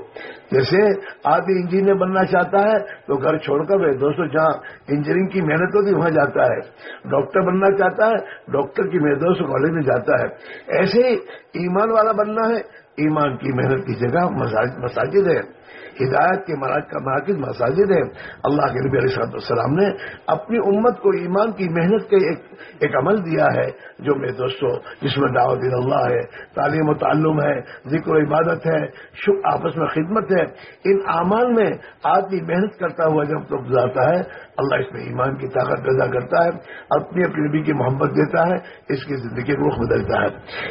[SPEAKER 2] جیسے آدمی انجینئر بننا چاہتا ہے تو گھر چھوڑ کر دوستوں جہاں انجینئرنگ کی محنت ہوتی وہاں جاتا ہے۔ ڈاکٹر بننا چاہتا ہے، ڈاکٹر کی محنت دوست کالج میں جاتا ہے۔ ایسے ہی ایمان والا بننا ہے، ایمان کی محنت کی جگہ مساجد ہے۔ ہدایت کے کا مراکز مساجد ہے اللہ کے نبی علیہ السلام نے اپنی امت کو ایمان کی محنت کے ایک ایک عمل دیا ہے۔ جو میرے دوستوں جس میں دعوت اللہ ہے، تعلیم و تعلم ہے، ذکر و عبادت ہے آپس میں خدمت ہے۔ ان اعمال میں آدمی محنت کرتا ہوا جب تو گزارتا ہے اللہ اس میں ایمان کی طاقت پیدا کرتا ہے، اپنی اپنی نبی کی محبت دیتا ہے، اس کی زندگی رخ بدلتا ہے۔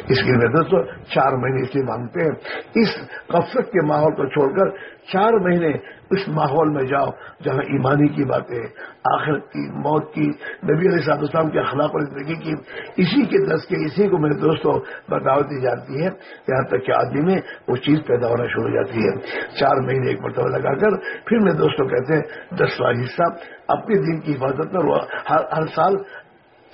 [SPEAKER 2] اس کی مدد تو چار مہینے اس لیے مانگتے ہیں۔ اس قفت کے ماحول کو چھوڑ کر چار مہینے اس ماحول میں جاؤ جہاں ایمانی کی باتیں آخر کی، موت کی، نبی علیہ صاحب السلام کے اخلاق اور زندگی کی، اسی کے دس کے، اسی کو میرے دوستوں بتاوت دی جاتی ہے۔ یہاں تک کہ آدمی میں وہ چیز پیدا ہونا شروع ہو جاتی ہے۔ چار مہینے ایک مرتبہ لگا کر پھر میرے دوستوں کہتے ہیں دس والی حصہ، اپنے دن کی حفاظت میں ہر سال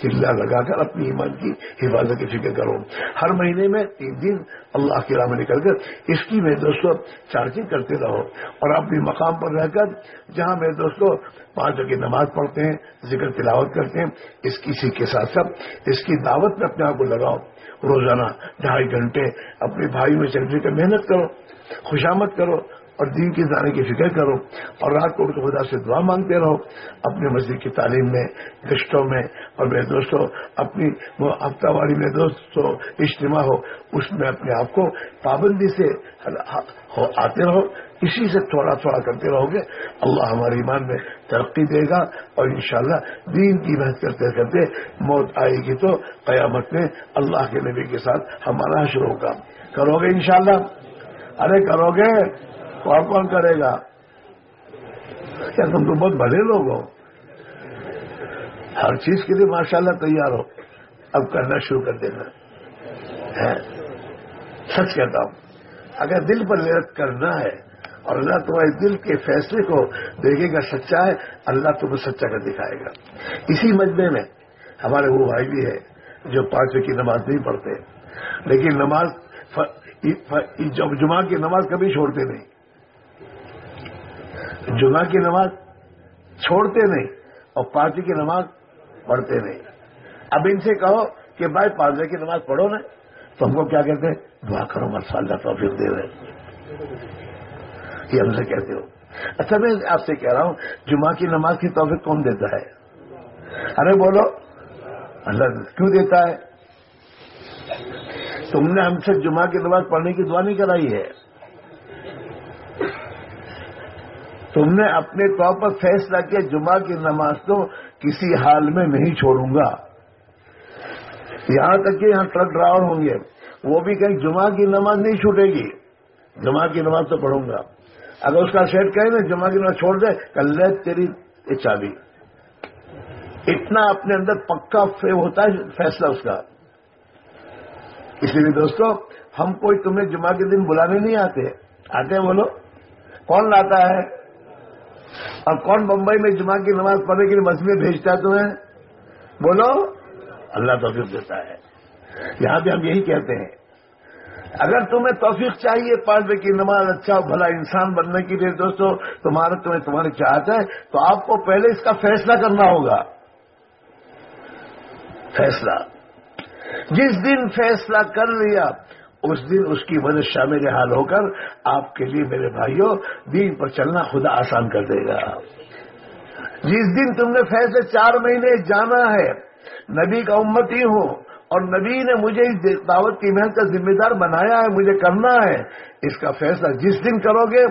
[SPEAKER 2] چلا لگا کر اپنی ایمان کی حفاظت کی فکر کرو۔ ہر مہینے میں تین دن اللہ کی راہ میں نکل کر اس کی میرے دوستوں چارجنگ کرتے رہو۔ اور اپنی مقام پر رہ کر جہاں میرے دوستوں پانچ کی نماز پڑھتے ہیں، ذکر تلاوت کرتے ہیں، اس کسی کے ساتھ ساتھ اس کی دعوت میں اپنے آپ کو لگاؤ۔ روزانہ ڈھائی گھنٹے اپنے بھائی میں چل کر محنت کرو خوشامد کرو۔ اور دین کی جانے کی فکر کرو اور رات کو خدا سے دعا مانگتے رہو، اپنے مسجد کی تعلیم میں گشتوں میں، اور میرے دوستوں اپنی ہفتہ واری میں دوستوں اجتماع ہو، اس میں اپنے آپ کو پابندی سے آتے رہو، اسی سے تھوڑا تھوڑا کرتے رہو گے۔ اللہ ہمارے ایمان میں ترقی دے گا اور انشاءاللہ دین کی محنت کرتے کرتے موت آئے گی تو قیامت میں اللہ کے نبی کے ساتھ ہمارا حشر ہوگا۔ کرو گے انشاءاللہ؟ ارے کرو گے؟ کون کون کرے گا؟ کیا تم تو بہت بڑے لوگ ہو۔ ہر چیز کے لیے ماشاءاللہ تیار ہو۔ اب کرنا شروع کر دینا۔ سچ کہتا ہوں۔ اگر دل پر لرت کرنا ہے اور اللہ تمہارے دل کے فیصلے کو دیکھے گا سچا ہے، اللہ تمہیں سچا کر دکھائے گا۔ اسی مجمے میں ہمارے وہ بھائی بھی ہے جو پانچویں کی نماز نہیں پڑھتے، لیکن نماز جمعہ کی نماز کبھی چھوڑتے نہیں۔ جمعہ کی نماز چھوڑتے نہیں اور پانچویں کی نماز پڑھتے نہیں۔ اب ان سے کہو کہ بھائی پانچویں کی نماز پڑھو نا، تو ہم کو کیا کہتے ہیں؟ دعا کرو مسالہ توفیق دے رہے یہ ہم سے کہتے ہو۔ اچھا میں آپ سے کہہ رہا ہوں، جمعہ کی نماز کی توفیق کون دیتا ہے؟ ارے بولو، اللہ کیوں دیتا ہے؟ تم نے ہم سے جمعہ کی نماز پڑھنے کی دعا نہیں کرائی ہے۔ تم نے اپنے طور پر فیصلہ کیا، جمعہ کی نماز تو کسی حال میں نہیں چھوڑوں گا۔ یہاں تک کہ یہاں ٹرک ڈرائیور ہوں گے۔ وہ بھی کہیں جمعہ کی نماز نہیں چھوٹے گی۔ جمعہ کی نماز تو پڑھوں گا۔ اگر اس کا سیٹ کہے نا، جمعہ کی نماز چھوڑ دے، کل لے تیری چابی۔ اتنا اپنے اندر پکا ہوتا ہے فیصلہ اس کا۔ اسی لیے دوستو، ہم کوئی تمہیں جمعہ کے دن بلانے نہیں آتے۔ آتے ہیں بولو کون لاتا ہے؟ اور کون بمبئی میں جمعہ کی نماز پڑھنے کے لیے مسجد بھیجتا ہے تمہیں؟ بولو۔ اللہ توفیق دیتا ہے۔ یہاں پہ ہم یہی کہتے ہیں۔ اگر تمہیں توفیق چاہیے پڑھنے کی نماز اچھا بھلا انسان بننے کے لیے دوستو تمہارا تمہیں تمہاری چاہت ہے؟ تو آپ کو پہلے اس کا فیصلہ کرنا ہوگا۔ فیصلہ۔ جس دن فیصلہ کر لیا اس دن اس کی وجہ شامل حال ہو کر، آپ کے لیے میرے بھائیوں دین پر چلنا خدا آسان کر دے گا۔ جس دن تم نے فیصلے چار مہینے جانا ہے، نبی کا امتی ہوں اور نبی نے مجھے اس دعوت کی محنت کا ذمہ دار بنایا ہے، مجھے کرنا ہے، اس کا فیصلہ جس دن کرو گے،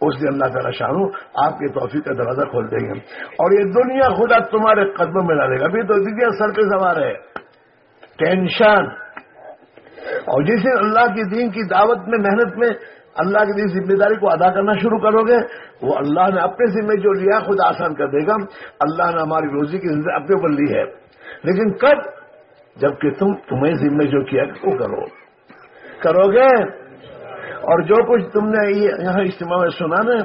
[SPEAKER 2] اس دن اللہ تعالیٰ شانو آپ کے توفیق کا دروازہ کھول دیں گے۔ اور یہ دنیا خدا تمہارے قدموں میں ڈالے گا۔ ابھی تو دنیا سر پہ سوار ہے۔ ٹینشن اور جس دن اللہ کی دین کی دعوت میں، محنت میں اللہ کی دین ذمہ داری کو ادا کرنا شروع کرو گے، وہ اللہ نے اپنے ذمہ جو لیا خود آسان کر دے گا۔ اللہ نے ہماری روزی کی زندگی اپنے اوپر لی ہے۔ لیکن کب؟ جبکہ تم تمہیں ذمہ جو کیا وہ کرو۔ کرو گے؟ اور جو کچھ تم نے یہاں اجتماع میں سنا نا،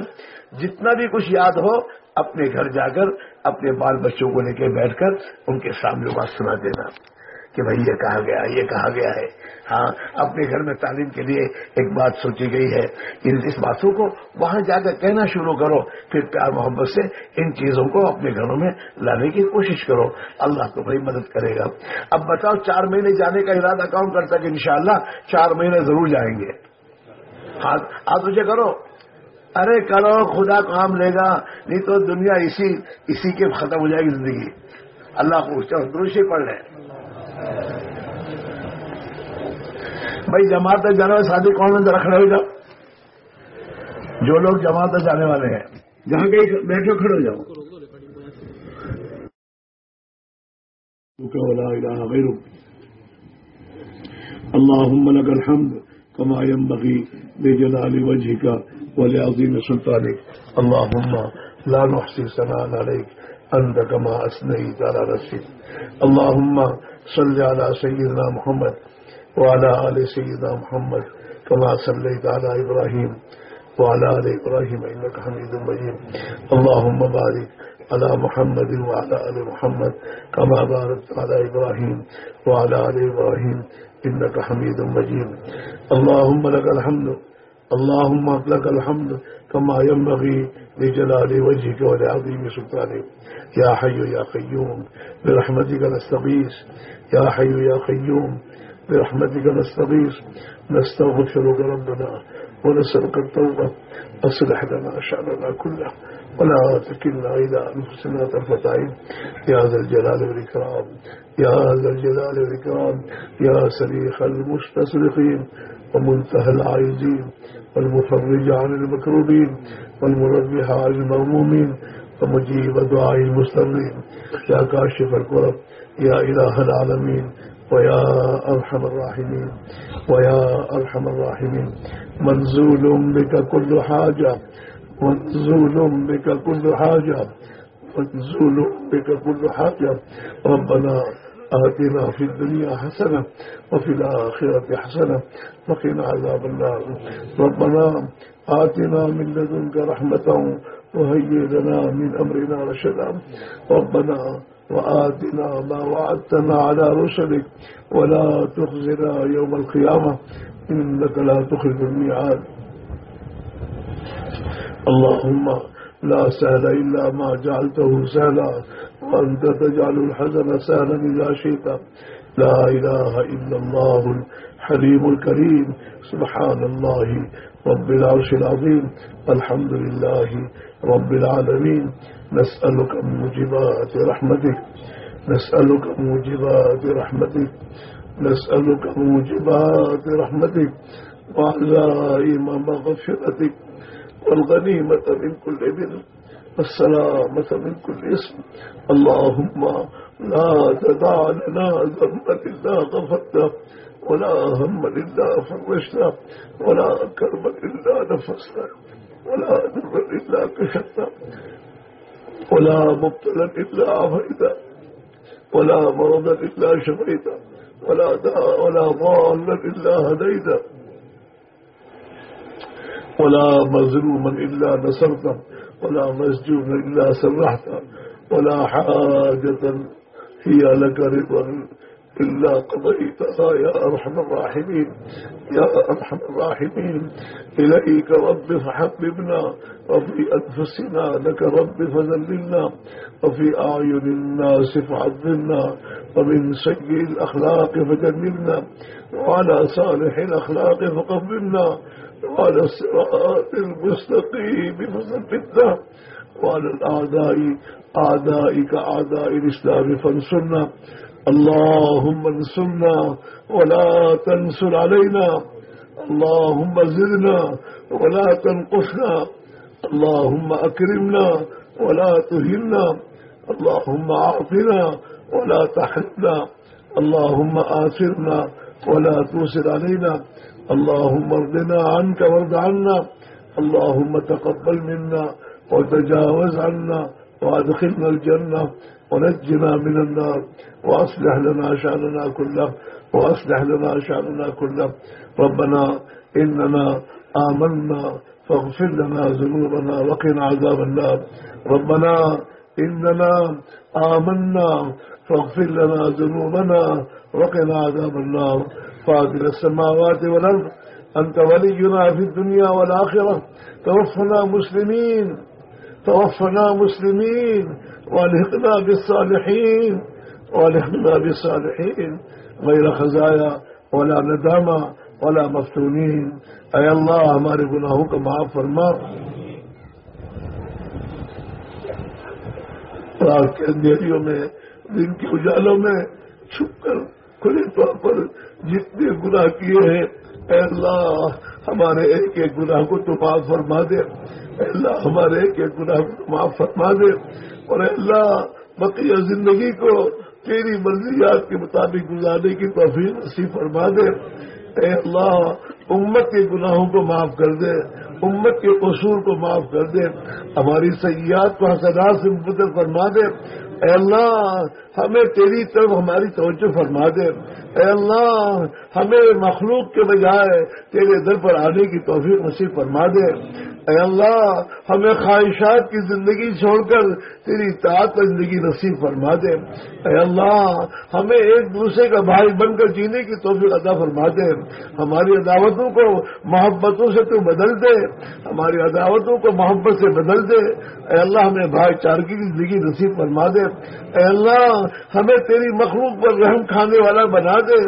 [SPEAKER 2] جتنا بھی کچھ یاد ہو، اپنے گھر جا کر، اپنے بال بچوں کو لے کے بیٹھ کر، ان کے سامنے بات سنا دینا۔ کہ بھائی یہ کہا گیا یہ کہا گیا ہے۔ ہاں اپنے گھر میں تعلیم کے لیے ایک بات سوچی گئی ہے۔ ان اس باتوں کو وہاں جا کر کہنا شروع کرو۔ پھر پیار محبت سے ان چیزوں کو اپنے گھروں میں لانے کی کوشش کرو۔ اللہ کو بھائی مدد کرے گا۔ اب بتاؤ، چار مہینے جانے کا ارادہ کون کرتا کہ انشاءاللہ چار مہینے ضرور جائیں گے؟ ہاں آپ مجھے کرو۔ ارے کرو، خدا کام لے گا۔ نہیں تو دنیا اسی اسی کے ختم ہو جائے گی زندگی۔ اللہ کو دوسری پڑھ لیں بھائی جماعت جانے والے شادی کون میں رکھ رہے ہو جو لوگ جماعت جانے والے ہیں۔ جہاں کہیں بیٹھے کھڑے ہو جاؤ۔ اللهم لك الحمد كما ينبغي لجلال وجهك ولعظيم سلطانك اللهم لا نحصي ثناء عليك انت كما اثنيت على نفسك اللهم صل على سيدنا محمد وعلى آل سيدنا محمد كما صليت على إبراهيم وعلى آل إبراهيم إنك حميد مجيد اللهم بارك على محمد وعلى آل محمد كما باركت على إبراهيم وعلى آل إبراهيم إنك حميد مجيد اللهم لك الحمد. اللهم لك الحمد كما ينبغي لجلال وجهك ولعظيم سلطانك. يا حي يا قيوم برحمتك نستغيث. يا حي يا قيوم برحمتك نستغيث. نستغفرك ربنا ونسألك التوبة. أصلح لنا شأننا كله ولا تكلنا إلى أنفسنا طرفة عين. يا ذا الجلال والإكرام يا ذا الجلال والإكرام. يا سريخ المستصرخين ومنتهى العائزين والمفرج عن المكروبين والمربح عن المغمومين ومجيب دعاء المستمرين. يا كاشف الكرب يا إله العالمين، ويا أرحم الراحمين، ويا أرحم الراحمين. منزول بك كل حاجة، منزول بك كل حاجة، منزول بك كل حاجة. ربنا آتنا في الدنيا حسنة وفي الآخرة حسنة وقنا عذاب النار. ربنا آتنا من لدنك رحمة وهيئ لنا من أمرنا رشدا. ربنا وآتنا ما وعدتنا على رسلك ولا تخزنا يوم القيامة. إنك لا تخرج الميعاد. اللهم لا سهل إلا ما جعلته سهلا. وأنت تجعل الحزن سهلا إذا شئت. لا إله إلا الله الحليم الكريم. سبحان الله رب العرش العظيم. الحمد لله رب العالمين. نسألك موجبات رحمتك. نسألك موجبات رحمتك. نسألك موجبات رحمتك. وعزائم مغفرتك. والغنيمة من كل بر. السلامة من كل اسم اللهم لا تدع لنا ذنبا إلا غفرته، ولا هم إلا فرشته ولا كربا إلا نفسته، ولا ذنبا إلا كشفته، ولا مبتلا إلا عفيته، ولا مرضا إلا شفيته، ولا داء ولا ضالا إلا هديته، ولا مظلوما إلا نصرته ولا مسجون إلا سرحته ولا حاجة هي لك رضا إلا قضيتها. يا أرحم الراحمين يا أرحم الراحمين إليك رب فحببنا وفي أنفسنا لك رب فذللنا وفي أعين الناس فعظمنا ومن سيء الأخلاق فجنبنا وعلى صالح الأخلاق فقبلنا وعلى الصراط المستقيم فثبتنا وعلى الأعداء، أعدائك، أعداء الإسلام فانصرنا. اللهم انصرنا ولا تنصر علينا. اللهم زدنا ولا تنقصنا. اللهم أكرمنا ولا تهنا. اللهم أعطنا ولا تحرمنا اللهم آثرنا ولا توسر علينا. اللهم ارضنا عنك وارض عنا. اللهم تقبل منا وتجاوز عنا وادخلنا الجنة ونجنا من النار وأصلح لنا شأننا كله وأصلح لنا شأننا كله. ربنا إننا آمنا فاغفر لنا ذنوبنا وقنا عذاب النار. ربنا إننا آمنا فاغفر لنا ذنوبنا وقنا عذاب النار. فاضل السماوات والأرض. أنت ولينا في الدنيا والآخرة. توفنا مسلمين. توفنا مسلمين. والحقنا بالصالحين. والحقنا بالصالحين. غير خزايا ولا ندامة ولا مفتونين. اے اللہ ہمارے گناہوں کا معاف فرما. رات کے اندھیریوں میں، دن کے اجالوں میں، چھپ کر کھلے طور پر جتنے گناہ کیے ہیں، اے اللہ، ہمارے ایک ایک گناہ کو تو معاف فرما دے۔ اے اللہ، ہمارے ایک ایک گناہ کو تو معاف فرما دے۔ اور اے اللہ، بقیہ زندگی کو تیری مرضیات کے مطابق گزارنے کی توفیق نصیب فرما دے۔ اے اللہ، امت کے گناہوں کو معاف کر دے۔ امت کے قصور کو معاف کر دے۔ ہماری سیاحت کو حسنات سے مبتل فرما دے۔ اے اللہ ہمیں تیری طرف ہماری توجہ فرما دے۔ اے اللہ، ہمیں مخلوق کے بجائے تیرے در پر آنے کی توفیق نصیب فرما دے۔ اے اللہ، ہمیں خواہشات کی زندگی چھوڑ کر تیری اطاعت کا زندگی نصیب فرما دے۔ اے اللہ، ہمیں ایک دوسرے کا بھائی بن کر جینے کی توفیق ادا فرما دے۔ ہماری عداوتوں کو محبتوں سے تو بدل دے۔ ہماری عداوتوں کو محبت سے بدل دے۔ اے اللہ، ہمیں بھائی چارگی کی زندگی نصیب فرما دے۔ اے اللہ ہمیں تیری مخلوق پر رحم کھانے والا بنا دے۔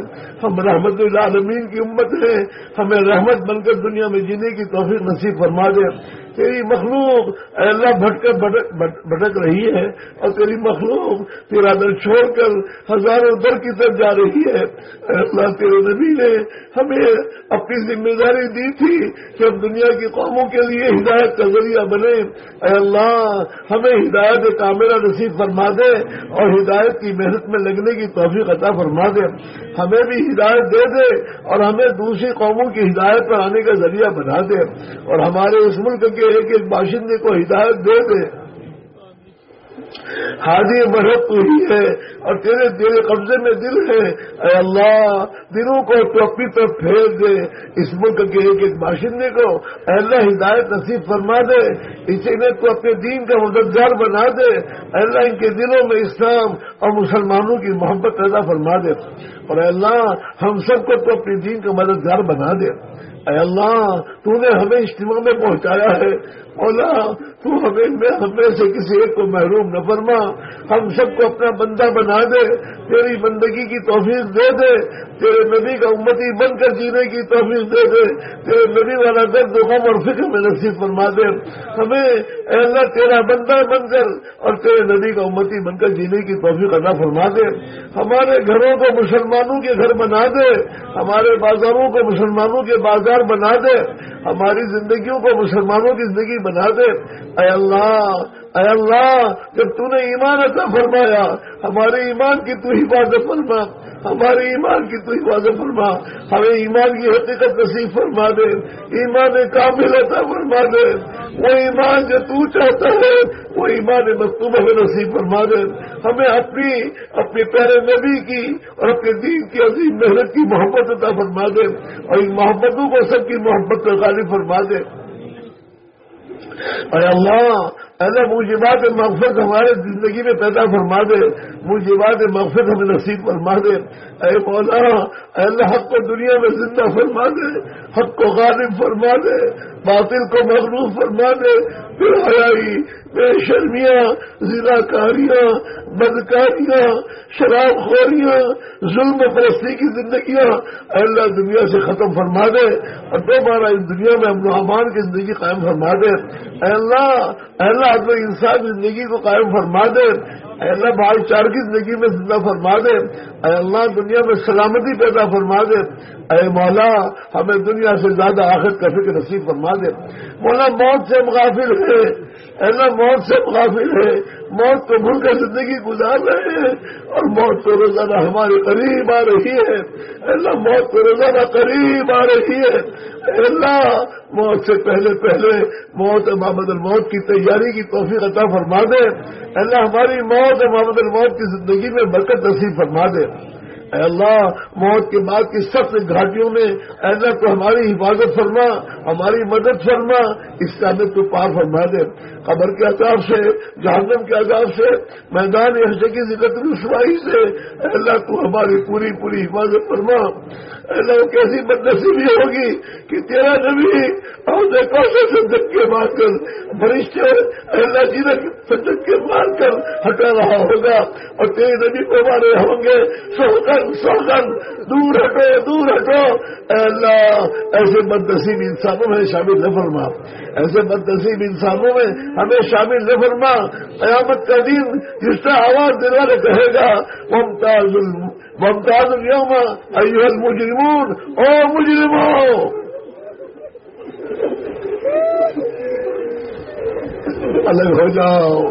[SPEAKER 2] ہم رحمت العالمین کی امت ہیں۔ ہمیں رحمت بن کر دنیا میں جینے کی توفیق نصیب فرما دے۔ تیری مخلوق، اے اللہ بھٹک بھٹک رہی ہے، اور تیری مخلوق، تیرا در چھوڑ کر ہزاروں در کی طرف جا رہی ہے۔ اے اللہ، تیرے نبی نے ہمیں اپنی ذمہ داری دی تھی کہ ہم دنیا کی قوموں کے لیے ہدایت کا ذریعہ بنے اے اللہ، ہمیں ہدایت کامرہ نصیب فرما دے اور ہدایت کی محنت میں لگنے کی توفیق عطا فرما دے۔ ہمیں بھی ہدایت دے دے اور ہمیں دوسری قوموں کی ہدایت پر آنے کا ذریعہ بنا دے۔ اور ہمارے اس ملک کے ایک ایک باشندے کو ہدایت دے دے۔ ہادی مرحب تو ہی ہے اور تیرے تیرے قبضے میں دل ہے۔ اے اللہ، دلوں کو تو اپنی طرف پھیر دے۔ اس ملک کے ایک ایک باشندے کو اے اللہ ہدایت نصیب فرما دے۔ اسی نے تو اپنے دین کا مددگار بنا دے۔ اے اللہ، ان کے دلوں میں اسلام اور مسلمانوں کی محبت پیدا فرما دے۔ اور اے اللہ، ہم سب کو تو اپنے دین کا مددگار بنا دے۔ اے اللہ، تو نے ہمیں اجتماع میں پہنچایا ہے۔ مولا، تو ہمیں، میں ہمیں سے کسی ایک کو محروم نہ فرما۔ ہم سب کو اپنا بندہ بنا دے، تیری بندگی کی توفیق دے دے۔ تیرے نبی کا امتی بن کر جینے کی توفیق دے دے۔ تیرے نبی والا درد غم اور فکر میں نصیب فرما دے۔ ہمیں، اے اللہ، تیرا بندہ بن کر اور تیرے نبی کا امتی بن کر جینے کی توفیق ادا فرما دے۔ ہمارے گھروں کو مسلمانوں کے گھر بنا دے۔ ہمارے بازاروں کو مسلمانوں کے بازار بنا دے ہماری زندگیوں کو مسلمانوں کی زندگی بنا دے۔ اے اللہ اے اللہ، جب تو نے ایمان عطا فرمایا، ہمارے ایمان کی تو حفاظت فرما، ہمارے ایمان کی تو حفاظت فرما، ہمیں ایمان کی حقیقت نصیب فرما دے، ایمان کامل عطا فرما دے، وہ ایمان جو تو چاہتا ہے، وہ ایمان مکتوب ہمیں نصیب فرما دے۔ ہمیں اپنی، اپنے پیارے نبی کی اور اپنے دین کی عظیم محنت کی محبت عطا فرما دے اور ان محبتوں کو سب کی محبت کا غالب فرما دے۔ اور اللہ اللہ مجھے بات مقصد ہمارے زندگی میں پیدا فرما دے مجھے بات مقصد ہمیں نصیب فرما دے۔ اے مولا، اے اللہ، حق کو دنیا میں زندہ فرما دے، حق کو غالب فرما دے، باطل کو مغلوب فرما دے۔ بے حیائی بے شرمیاں ضلع کاریاں بدکاریاں، شراب خوریاں، ظلم و پرستی کی زندگیاں۔ اللہ، دنیا سے ختم فرما دے۔ اور دوبارہ اس دنیا میں امن و امان کی زندگی قائم فرما دے۔ اے اللہ اے اللہ عدم انسان زندگی کو قائم فرما دے اے اللہ بھائی چار کی زندگی میں زندہ فرما دے۔ اے اللہ دنیا میں سلامتی پیدا فرما دے۔ اے مولا، ہمیں دنیا سے زیادہ آخر کا فکر نصیب فرما دے۔ مولا، موت سے مغافل ہے اللہ، موت سے مغافل ہے موت کو بھول کر زندگی گزار رہے ہیں۔ اور موت کو روزانہ ہمارے قریب آ رہی ہے۔ اللہ، موت کو روزانہ قریب آ رہی ہے۔ اللہ، موت سے پہلے پہلے موت محمد الموت کی تیاری کی توفیق عطا فرما دے۔ اللہ، ہماری موت محمد الموت کی زندگی میں برکت نصیب فرما دے۔ اے اللہ، موت کے بعد کی سخت گھاٹیوں میں اے اللہ تو ہماری حفاظت فرما، ہماری مدد فرما، اس کا ہمیں تو پار فرما دے۔ قبر کے عذاب سے، جہنم کے عذاب سے، میدان حصے کی ذکر رسوائی سے اے اللہ تو ہماری پوری پوری حفاظت فرما۔ اللہ کیسی بدنسیبی ہوگی کہ تیرا نبی اور دیکھو سے دھکے مار کر، فرشتے اللہ جی نے دھکے مار کر ہٹا رہا ہوگا اور تیرے نبی کو مارے ہوں گے۔ سوگن سوگن دور ہٹو دور ہٹو۔ اللہ، ایسے بدنسیب انسانوں میں شامل نہ فرما۔ ایسے بدنسیب انسانوں میں ہمیں شامل نہ فرما۔ قیامت کا دن جس کا آواز دلانے کہے گا ممتاز ممتاز اليوم ایوہ المجرمون. او مجرموں الگ ہو جاؤ.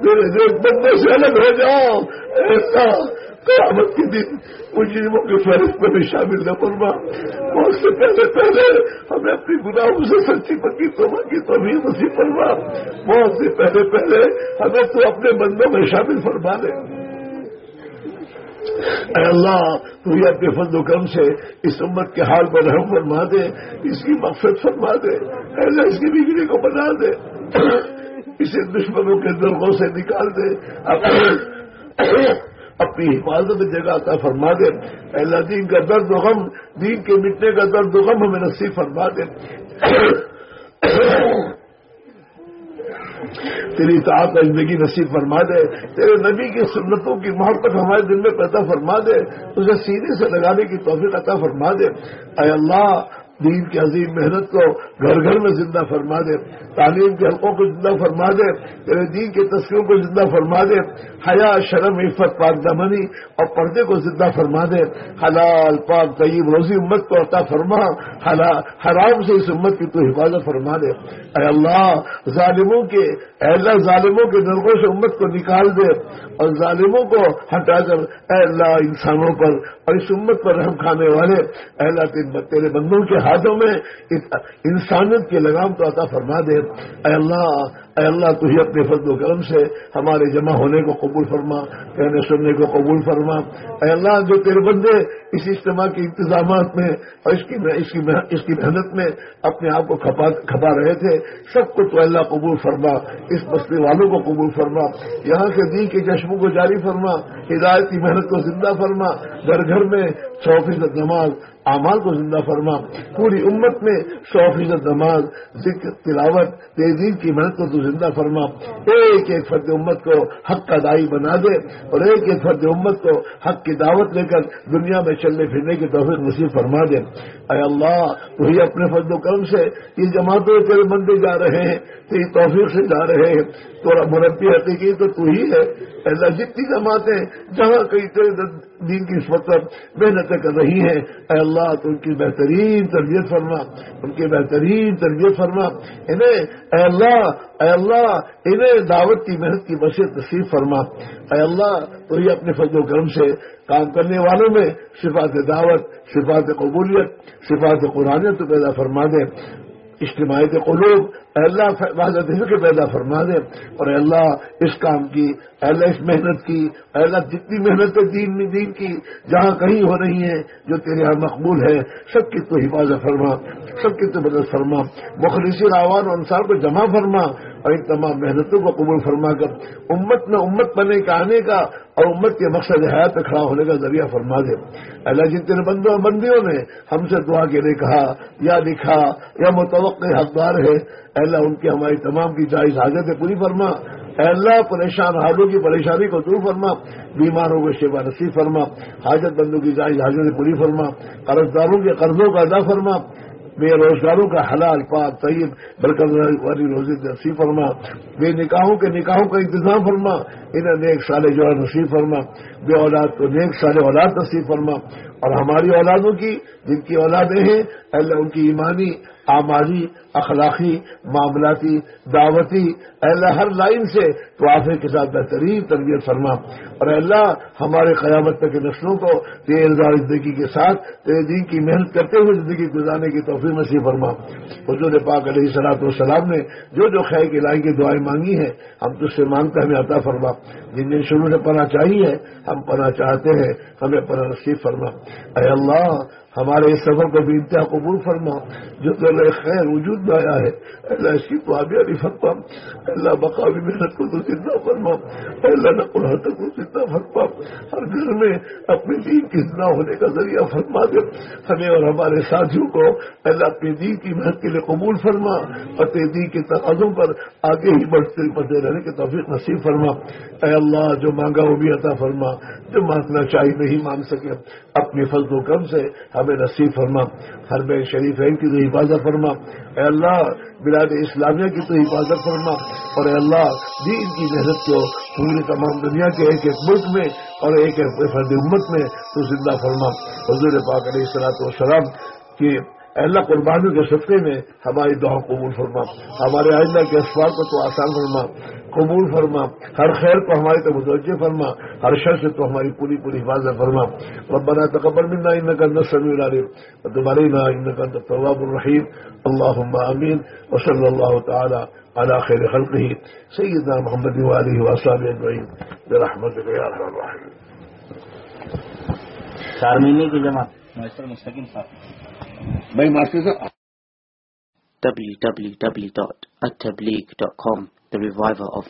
[SPEAKER 2] میرے دیکھ بندے سے الگ ہو جاؤ. ایسا قیامت کے دن مجرموں کے فہرست میں بھی شامل نہ فرما. بہت سے پہلے پہلے ہمیں اپنی گناہوں سے سچی پکی توبہ کی تو بھی نصیب فرما. بہت سے پہلے پہلے ہمیں تو اپنے بندوں میں شامل فرما دے. اے اللہ، تو یہ اپنے فضل و کرم سے اس امت کے حال پر رحم فرما دے، اس کی مقصد فرما دے، اے اللہ، اس کی بگڑی کو بنا دے، اسے دشمنوں کے درگوں سے نکال دے، اپنی حفاظت جگہ کا فرما دے۔ اے اللہ، دین کا درد و غم، دین کے مٹنے کا درد و غم ہمیں نصیب فرما دے۔ تیری اطاعت کا زندگی نصیب فرما دے، تیرے نبی کی سنتوں کی محبت ہمارے دل میں پیدا فرما دے اسے سینے سے لگانے کی توفیق عطا فرما دے۔ اے اللہ، دین کی عظیم محنت کو گھر گھر میں زندہ فرما دے۔ تعلیم کے حلقوں کو زندہ فرما دے، تیرے دین کے تصویروں کو زندہ فرما دے، حیا، شرم، عفت، پاک دمنی اور پردے کو زندہ فرما دے۔ حلال، پاک، طیب، روزی امت کو عطا فرما۔ حرام سے اس امت کی تو حفاظت فرما دے۔ اے اللہ، ظالموں کے، اے اللہ، ظالموں کے نلگوں سے امت کو نکال دے اور ظالموں کو ہٹا کر اے اللہ انسانوں پر اور اس امت پر رحم کھانے والے۔ اے اللہ، تیرے بندوں کے ہاتھوں میں انسانیت کی لگام تو عطا فرما دے۔ اے اللہ اے اللہ، تو ہی اپنے فضل و کرم سے ہمارے جمع ہونے کو قبول فرما، کہنے سننے کو قبول فرما۔ اے اللہ، جو تیرے بندے اس اجتماع کے انتظامات میں اور اس کی اس کی اس کی محنت میں اپنے آپ کو کھپا رہے تھے، سب کو تو اللہ قبول فرما، اس مسئلے والوں کو قبول فرما۔ یہاں سے دین کے جشموں کو جاری فرما، ہدایت کی محنت کو زندہ فرما۔ گھر گھر میں سو فیصد نماز اعمال کو زندہ فرما۔ پوری امت میں سو فیصد نماز، ذکر، تلاوت تیزی کی محنت کو تو زندہ فرما۔ ایک ایک فرد امت کو حق کا دائی بنا دے اور ایک ایک فرد امت کو حق کی دعوت لے کر دنیا میں چلنے پھرنے کی توفیق نصیب فرما دے۔ اے اللہ، وہی اپنے فرد و کرم سے یہ جماعتوں تیرے بندے جا رہے ہیں، تیری توفیق سے جا رہے ہیں۔ تو مربی حقیقی تو تو ہی ہے۔ اللہ جتنی جماعتیں جہاں کئی دین کی اس وقت محنتیں کر رہی ہیں، اے اللہ تو ان کی بہترین تربیت فرما، ان کی بہترین تربیت فرما۔ انہیں اے اللہ اے اللہ، انہیں دعوت کی محنت کی بشیت نصیب فرما۔ اے اللہ، تو یہ اپنے فضل و کرم سے کام کرنے والوں میں صفات دعوت، صفات قبولیت، صفات قرآن تو پیدا فرما دے۔ اجتماعی قلوب اللہ حضرت کے پیدا فرما دے اور اے اللہ، اس کام کی، اے اللہ، اس محنت کی، اے اللہ، جتنی محنت دین میں دین کی، جہاں کہیں ہو رہی ہیں، جو تیرے یہاں مقبول ہے، سب کی تو حفاظت فرما، سب کی تو مدد فرما، مخلصی راوان و انصار کو جمع فرما اور ان تمام محنتوں کو قبول فرما کر امت میں امت بنے کا آنے کا اور امت کے مقصد حیات پہ کھڑا ہونے کا ذریعہ فرما دے۔ اللہ جتنے بندوں بندیوں نے ہم سے دعا کے لیے کہا، یا لکھا، یا متوقع حقدار ہے اللہ ان کی ہماری تمام کی جائز حاجتیں پوری فرما۔ اللہ، پریشان حالوں کی پریشانی کو دور فرما۔ بیماروں کو شیوا نصیب فرما۔ حاجت بندوں کی جائز حاجتیں پوری فرما۔ قرض داروں کے قرضوں کا ادا فرما۔ بے روزگاروں کا حلال، پاک، طیب، برکت والی روزی نصیب فرما۔ بے نکاحوں کے نکاحوں کا انتظام فرما۔ انہیں نیک سال جو ہے نصیب فرما۔ بے اولاد کو نیک سال اولاد نصیب فرما۔ اور ہماری اولادوں کی جن کی اولادیں ہیں اللہ ان کی ایمانی آماری اخلاقی، معاملاتی، دعوتی اللہ ہر لائن سے تو آپ کے ساتھ بہترین تربیت فرما۔ اور اللہ ہمارے قیامت تک کے نسلوں کو تیز زندگی کے ساتھ، تیرے دین کی محنت کرتے ہوئے زندگی گزارنے کی توفیق نصیب فرما۔ حضور پاک علیہ صلاحت والسلام نے جو جو خیر کی لائن کی دعائیں مانگی ہیں، ہم تو سے مانگتے ہمیں عطا فرما۔ جن دن شروع سے پناہ چاہیے ہم پناہ چاہتے ہیں، ہمیں پناہ نصیب فرما۔ اے اللہ ہمارے اس سفر کو بھی انتہا قبول فرما۔ جو تو اللہ خیر وجود میں آیا ہے۔ اللہ اس کی تو فرما۔ اللہ بقاوی محنت کو تو زندہ فرما۔ اللہ نقل حرکت کو زندہ فرما۔ ہر گھر میں اپنے دین کی زندہ ہونے کا ذریعہ فرما دے۔ ہمیں اور ہمارے ساتھیوں کو اللہ اپنی دین کی محنت کے لیے قبول فرما۔ اور دین کے تقاضوں پر آگے ہی بڑھتے بڑھتے رہنے کے توفیق نصیب فرما۔ اے اللہ، جو مانگا وہ بھی عطا فرما۔ جو مانگنا چاہیے نہیں مانگ سکے۔ اپنی فضل و کم سے ہم ہمیں نصیب فرما، ہر بے شریف کی تو حفاظت فرما۔ اے اللہ، بلاد اسلامیہ کی تو حفاظت فرما۔ اور اے اللہ، دین کی محنت کو پوری تمام دنیا کے ایک ایک ملک میں اور ایک ایک فرد امت میں تو زندہ فرما۔ حضور پاک علیہ السلاط وسلام کی اللہ قربانیوں کے صدقے میں ہماری دعا قبول فرما۔ ہمارے آئندہ کے اسفار کو تو آسان فرما۔ قبول فرما۔ ہر خیر کو ہماری تو متوجہ فرما۔ ہر شر سے تو ہماری پوری پوری حفاظت فرما۔ ربنا تقبل منا انك انت السميع العليم وتب علينا انك انت التواب الرحيم اللهم امين وصلى الله تعالى على خير خلقه سيدنا محمد وآله وأصحابه أجمعين برحمتك يا أرحم الراحمين
[SPEAKER 3] چار مہینے کی جمع مستقیم صاحب۔
[SPEAKER 2] بھائی ماسٹر صاحب
[SPEAKER 1] www.attableek.com The Reviver of